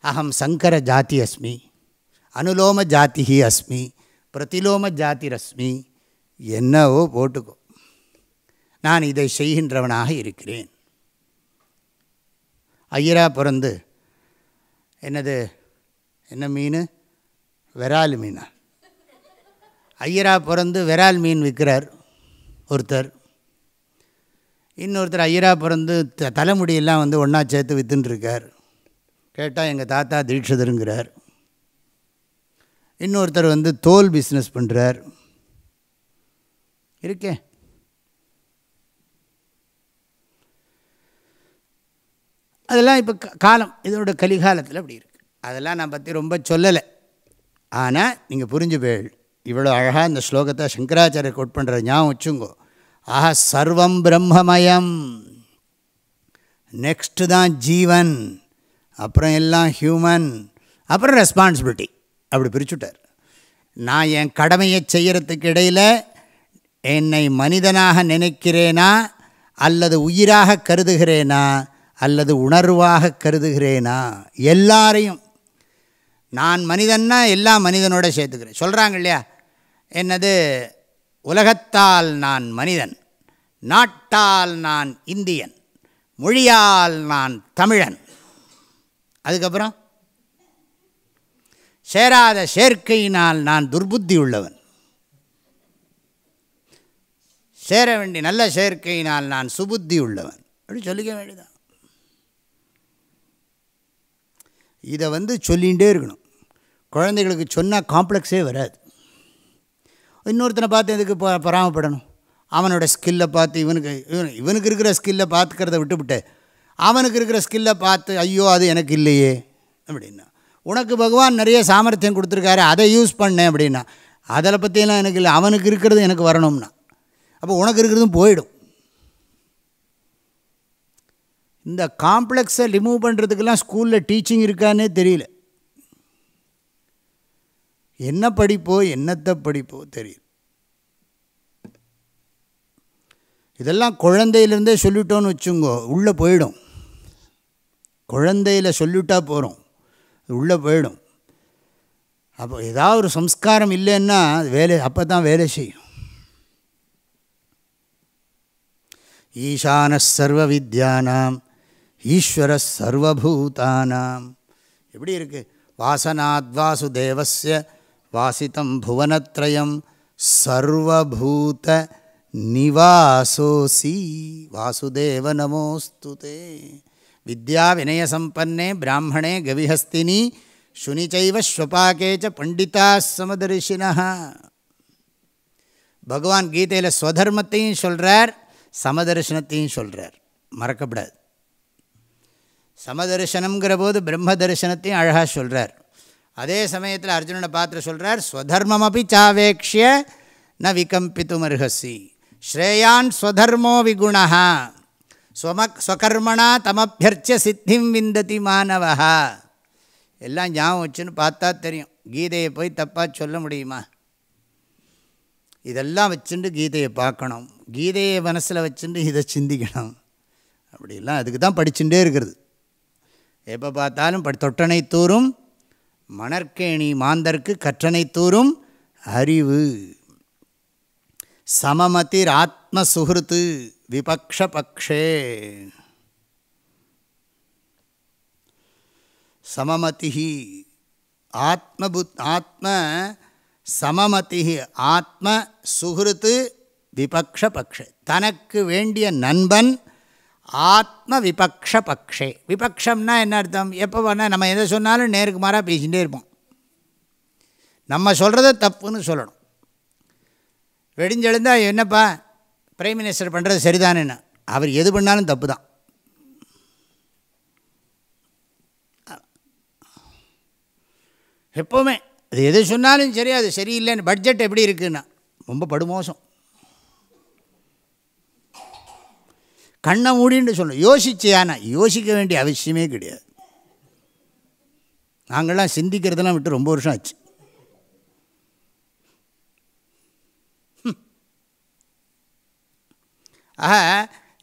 அகம் சங்கர ஜாதி அஸ்மி அனுலோம ஜாத்திகி அஸ்மி பிரதிலோம ஜாதிரஸ்மி என்னவோ போட்டுக்கோ. நான் இதை செய்கின்றவனாக இருக்கிறேன். ஐயரா பிறந்து என்னது என்ன மீன்? விரால் மீனா. ஐயரா பிறந்து விரால் மீன் விற்கிறார் ஒருத்தர். இன்னொருத்தர் ஐயரா பிறந்து த தலைமுடியெல்லாம் வந்து ஒன்றா சேர்த்து விற்றுன்ட்ருக்கார் கேட்டால் எங்கள் தாத்தா தீட்சிதருங்கிறார். இன்னொருத்தர் வந்து தோல் பிஸ்னஸ் பண்ணுறார் இருக்கே. அதெல்லாம் இப்போ காலம் இதோட கலிகாலத்தில் அப்படி இருக்குது அதெல்லாம் நான் பற்றி ரொம்ப சொல்லலை. ஆனால் நீங்கள் புரிஞ்சு போய் இவ்வளோ அழகாக இந்த ஸ்லோகத்தை சங்கராச்சாரிய கோட் பண்ணுற ஞாபகம் வச்சுங்கோ. ஆஹா சர்வம் பிரம்மமயம். நெக்ஸ்ட்டு தான் ஜீவன். அப்புறம் எல்லாம் ஹியூமன் அப்புறம் ரெஸ்பான்சிபிலிட்டி அப்படி பிரிச்சுட்டார். நான் என் கடமையை செய்கிறதுக்கு இடையில் என்னை மனிதனாக நினைக்கிறேனா? அல்லது உயிராக கருதுகிறேனா? அல்லது உணர்வாக கருதுகிறேனா? எல்லாரையும். நான் மனிதன்னா எல்லா மனிதனோட சேர்த்துக்கிறேன். சொல்கிறாங்க இல்லையா? என்னது? உலகத்தால் நான் மனிதன் நாட்டால் நான் இந்தியன் மொழியால் நான் தமிழன். அதுக்கப்புறம்? சேராத சேர்க்கையினால் நான் துர்புத்தி உள்ளவன். சேர வேண்டிய நல்ல சேர்க்கையினால் நான் சுபுத்தி உள்ளவன். அப்படி சொல்லிக்க வேண்டியதான் இதை வந்து சொல்லிகிட்டே இருக்கணும். குழந்தைகளுக்கு சொன்னால் காம்ப்ளெக்ஸே வராது. இன்னொருத்தனை பார்த்து எதுக்கு ப பராமப்படணும் அவனோட ஸ்கில்லை பார்த்து இவனுக்கு இவன் இவனுக்கு இருக்கிற ஸ்கில்லை பார்த்துக்கிறத விட்டுவிட்டு அவனுக்கு இருக்கிற ஸ்கில்லை பார்த்து ஐயோ அது எனக்கு இல்லையே அப்படின்னா. உனக்கு பகவான் நிறைய சாமர்த்தியம் கொடுத்துருக்காரு அதை யூஸ் பண்ணேன் அப்படின்னா. அதில் பற்றியெல்லாம் எனக்கு இல்லை. அவனுக்கு இருக்கிறது எனக்கு வரணும்னா. அப்போ உனக்கு இருக்கிறதும் போயிடும். இந்த காம்ப்ளெக்ஸை ரிமூவ் பண்ணுறதுக்கெல்லாம் ஸ்கூலில் டீச்சிங் இருக்கான்னே தெரியல. என்ன படிப்போ என்னத்தை படிப்போ தெரியல. இதெல்லாம் குழந்தையிலேருந்தே சொல்லிட்டோன்னு வச்சுங்கோ உள்ளே போயிடும். குழந்தையில் சொல்லிட்டா போகிறோம் உள்ளே போயிடும். அப்போ ஏதாவது ஒரு சம்ஸ்காரம் இல்லைன்னா வேலை அப்போ தான் வேலை செய்யும். ஈசான சர்வ வித்யானாம் ஈஸ்வர சர்வபூதானாம். எப்படி இருக்குது வாசனாத் வாசுதேவஸ்ய வாசித்தம் புவனத்ரயம் சர்வபூத நிவாசோசி வாசுதேவ நமோஸ்துதே. வித்யா வினயசம்பே பிராமணே கவிஹஸ்தினி சுனிச்சைவ ஸ்வபாக்கேச்ச பண்டிதா சமதர்ஷினா பகவான் கீதையில் ஸ்வதர்மத்தையும் சொல்கிறார் சமதர்சனத்தையும் சொல்கிறார் மறக்கப்படாது. சமதர்சனம்ங்கிற போது பிரம்ம தரிசனத்தையும் அழகாக சொல்கிறார் அதே சமயத்தில் அர்ஜுனனை பார்த்து சொல்கிறார் ஸ்வதர்மமபி சாவேக்ஷிய ந விகம்பித்தும் அர்ஹசி ஸ்ரேயான் ஸ்வதர்மோ விகுணா ஸ்வமக் ஸ்வகர்மணா தமபியர்ச்ச சித்திம் விந்ததி மாணவா எல்லாம் ஞாபகம் வச்சுன்னு பார்த்தா தெரியும் கீதையை போய் தப்பாக சொல்ல முடியுமா இதெல்லாம் வச்சுட்டு கீதையை பார்க்கணும் கீதையை மனசில் வச்சுட்டு இதை சிந்திக்கணும் அப்படிலாம் அதுக்கு தான் படிச்சுட்டே இருக்கிறது எப்போ பார்த்தாலும் படி தொட்டனை தூரும் மணற்கேணி மாந்தர்க்கு கற்றனை தூரும் அறிவு சமமதிர் ஆத்ம சுகிருத்து விபக்ஷ பக்ஷே சமமதி ஆத்மபுத் ஆத்ம சமமதி ஆத்ம சுகிருத்து விபக்ஷபக்ஷே தனக்கு வேண்டிய நண்பன் ஆத்ம விபக்ஷ பக்ஷே விபக்ஷம்னா என்ன அர்த்தம்? எப்போ வேணால் நம்ம எதை சொன்னாலும் நேருக்கு மாறாக பேசிகிட்டே இருப்போம். நம்ம சொல்கிறத தப்புன்னு சொல்லணும். வெடிஞ்செழுந்தால் என்னப்பா? பிரைம் மினிஸ்டர் பண்ணுறது சரிதானேன்னு அவர் எது பண்ணாலும் தப்பு தான் எப்போவுமே அது எது சொன்னாலும் சரி அது சரியில்லைன்னு பட்ஜெட் எப்படி இருக்குன்னா ரொம்ப படுமோசம். கண்ணை மூடின்னு சொல்லணும். யோசிச்சியானா யோசிக்க வேண்டிய அவசியமே கிடையாது. நாங்கள்லாம் சிந்திக்கிறதெல்லாம் விட்டு ரொம்ப வருஷம் ஆச்சு. ஆக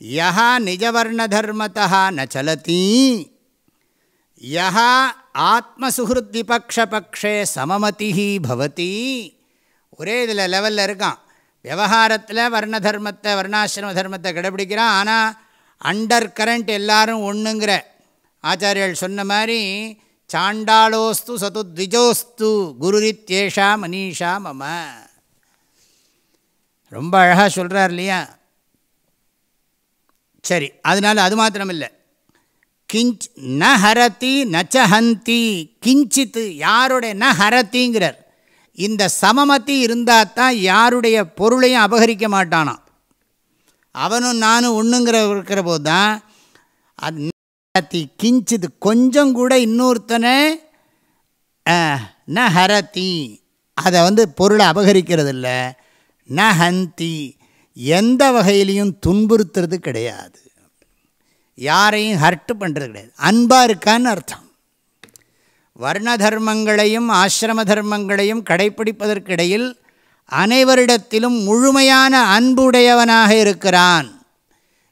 யா நிஜவர்ணதர்மத்தா ந சலதி யா ஆத்மசுகிருத்விபக்ஷபக்ஷே சமமதி பவதி ஒரே இதில் லெவலில் இருக்கான். விவகாரத்தில் வர்ண தர்மத்தை வர்ணாசிரம தர்மத்தை கடைபிடிக்கிறான். ஆனால் அண்டர் கரண்ட் எல்லாரும் ஒன்றுங்கிற ஆச்சாரியர்கள் சொன்ன மாதிரி சாண்டாளோஸ்து சது த்விஜோஸ்து குருரித்யேஷா மனிஷா மம. ரொம்ப அழகாக சொல்கிறார் இல்லையா? சரி அதனால் அது மாத்திரமில்லை. கிஞ்ச் ந ஹரதி நச்சஹந்தி கிஞ்சித்து யாருடைய ந ஹரத்திங்கிறார். இந்த சமமத்தி இருந்தால் தான் யாருடைய பொருளையும் அபகரிக்க மாட்டானான் அவனும் நானும் ஒன்றுங்கிற இருக்கிற போது தான் அது ஹரத்தி கிஞ்சித்து கொஞ்சம் கூட இன்னொருத்தனை ந ஹரதி. அதை வந்து பொருளை அபகரிக்கிறது இல்லை ந ஹந்தி. எந்த வகையிலையும் துன்புறுத்துறது கிடையாது. யாரையும் ஹர்ட்டு பண்ணுறது கிடையாது. அன்பாக இருக்கான்னு அர்த்தம். வர்ண தர்மங்களையும் ஆசிரம தர்மங்களையும் கடைப்பிடிப்பதற்கிடையில் அனைவரிடத்திலும் முழுமையான அன்புடையவனாக இருக்கிறான்.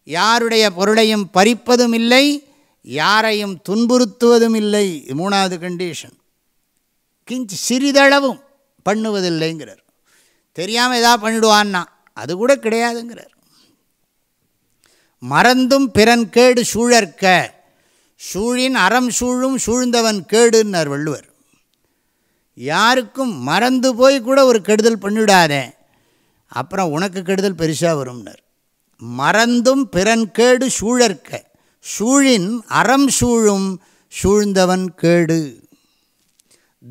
யாருடைய பொருளையும் பறிப்பதும் இல்லை யாரையும் துன்புறுத்துவதும் இல்லை. மூணாவது கண்டிஷன் கிஞ்சி சிறிதளவும் பண்ணுவதில்லைங்கிறார். தெரியாமல் எதா பண்ணிடுவான்னா. அது கூட கிடையாதுங்கிறார். மறந்தும் பிறன் கேடு சூழற்க சூழின் அறம் சூழும் சூழ்ந்தவன் கேடுன்னார் வள்ளுவர். யாருக்கும் மறந்து போய் கூட ஒரு கெடுதல் பண்ணிவிடாதே அப்புறம் உனக்கு கெடுதல் பெருசாக வரும்னார். மறந்தும் பிறன் கேடு சூழற்க சூழின் அறம் சூழும் சூழ்ந்தவன் கேடு.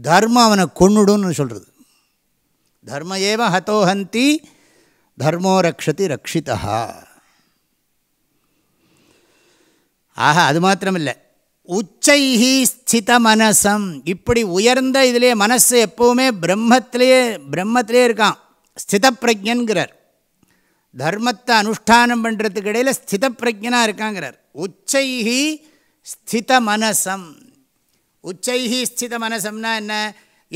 தர்மம் அவனை கொன்னுடும்னு சொல்கிறது தர்ம ஏவ ஹதோஹந்தி தர்மோ ரக்ஷதி ரக்ஷிதா. ஆஹா அது மாத்திரமில்லை. உச்சைஹி ஸ்தித மனசம். இப்படி உயர்ந்த இதிலே மனசு எப்போவுமே பிரம்மத்திலேயே பிரம்மத்திலே இருக்கான். ஸ்தித பிரஜன்கிறார் தர்மத்தை அனுஷ்டானம் பண்ணுறதுக்கு இடையில் ஸ்தித பிரஜனாக இருக்காங்கிறார். உச்சைஹி ஸ்தித மனசம். உச்சைஹி ஸ்தித மனசம்னா என்ன?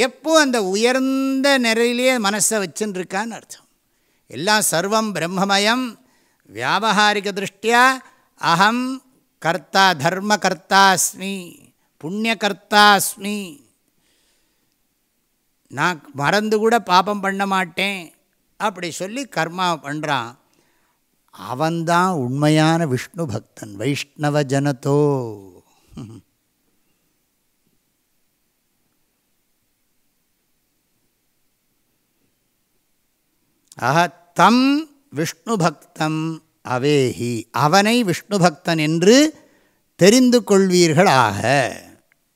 எப்போ அந்த உயர்ந்த நிறையிலேயே மனசை வச்சுன்னு இருக்கான்னு அர்த்தம். எல்லாம் சர்வம் பிரம்மமயம். வியாபகாரிக திருஷ்டியா அகம் கர்த்தா தர்ம கர்த்தாஸ்மி புண்ணியகர்த்தாஸ்மி. நான் மறந்து கூட பாபம் பண்ண மாட்டேன். அப்படி சொல்லி கர்மா பண்ணுறான் அவன்தான் உண்மையான விஷ்ணு பக்தன் வைஷ்ணவ ஜனதோ ஆக தம் விஷ்ணு பக்தம் அவேஹி. அவனை விஷ்ணு பக்தன் என்று தெரிந்து கொள்வீர்களாக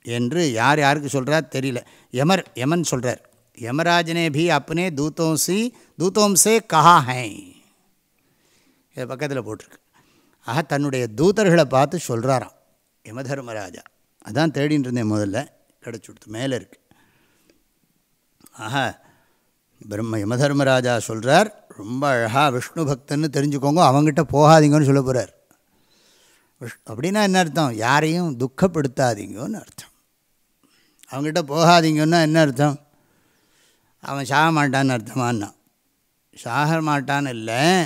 என்று யார் யாருக்கு சொல்கிறார் தெரியல. யமர் யமன் சொல்கிறார் யமராஜனே பி அப்னே தூத்தோசி தூத்தோம்சே கஹா ஹை இது பக்கத்தில் போட்டிருக்கு. ஆக தன்னுடைய தூதர்களை பார்த்து சொல்கிறாராம் யமதர்மராஜா. அதான் தேடின்னு இருந்தேன் முதல்ல. கிடச்சி கொடுத்து மேலே இருக்குது ஆஹா பிரம்ம யமதர்மராஜா சொல்கிறார் ரொம்ப அழகாக விஷ்ணு பக்தன்னு தெரிஞ்சுக்கோங்க அவங்ககிட்ட போகாதீங்கன்னு சொல்ல போகிறார் விஷ் அப்படின்னா என்ன அர்த்தம்? யாரையும் துக்கப்படுத்தாதீங்கன்னு அர்த்தம். அவங்ககிட்ட போகாதீங்கன்னா என்ன அர்த்தம்? அவன் சாக மாட்டான்னு அர்த்தமானான். சாக மாட்டான்னு இல்லை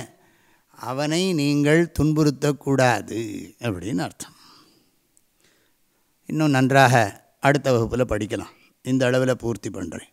அவனை நீங்கள் துன்புறுத்தக்கூடாது அப்படின்னு அர்த்தம். இன்னும் நன்றாக அடுத்த வகுப்பில் படிக்கலாம். இந்த அளவில் பூர்த்தி பண்ணுறேன்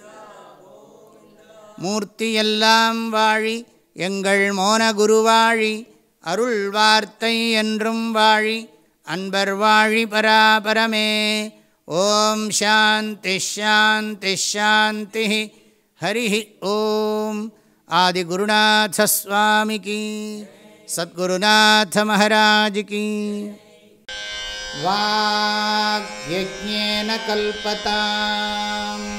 மூர்த்தியெல்லாம் வாழி எங்கள் மோனகுருவாழி அருள் வார்த்தை என்றும் வாழி அன்பர் வாழி பராபரமே. ஓம் சாந்தி ஷாந்தி ஷாந்தி ஹரி ஓம். ஆதிகுருநாசஸ்வாமிக்கு சத்குருநாத மகாராஜிக்கு வாக்யஜேன கல்பதாம்.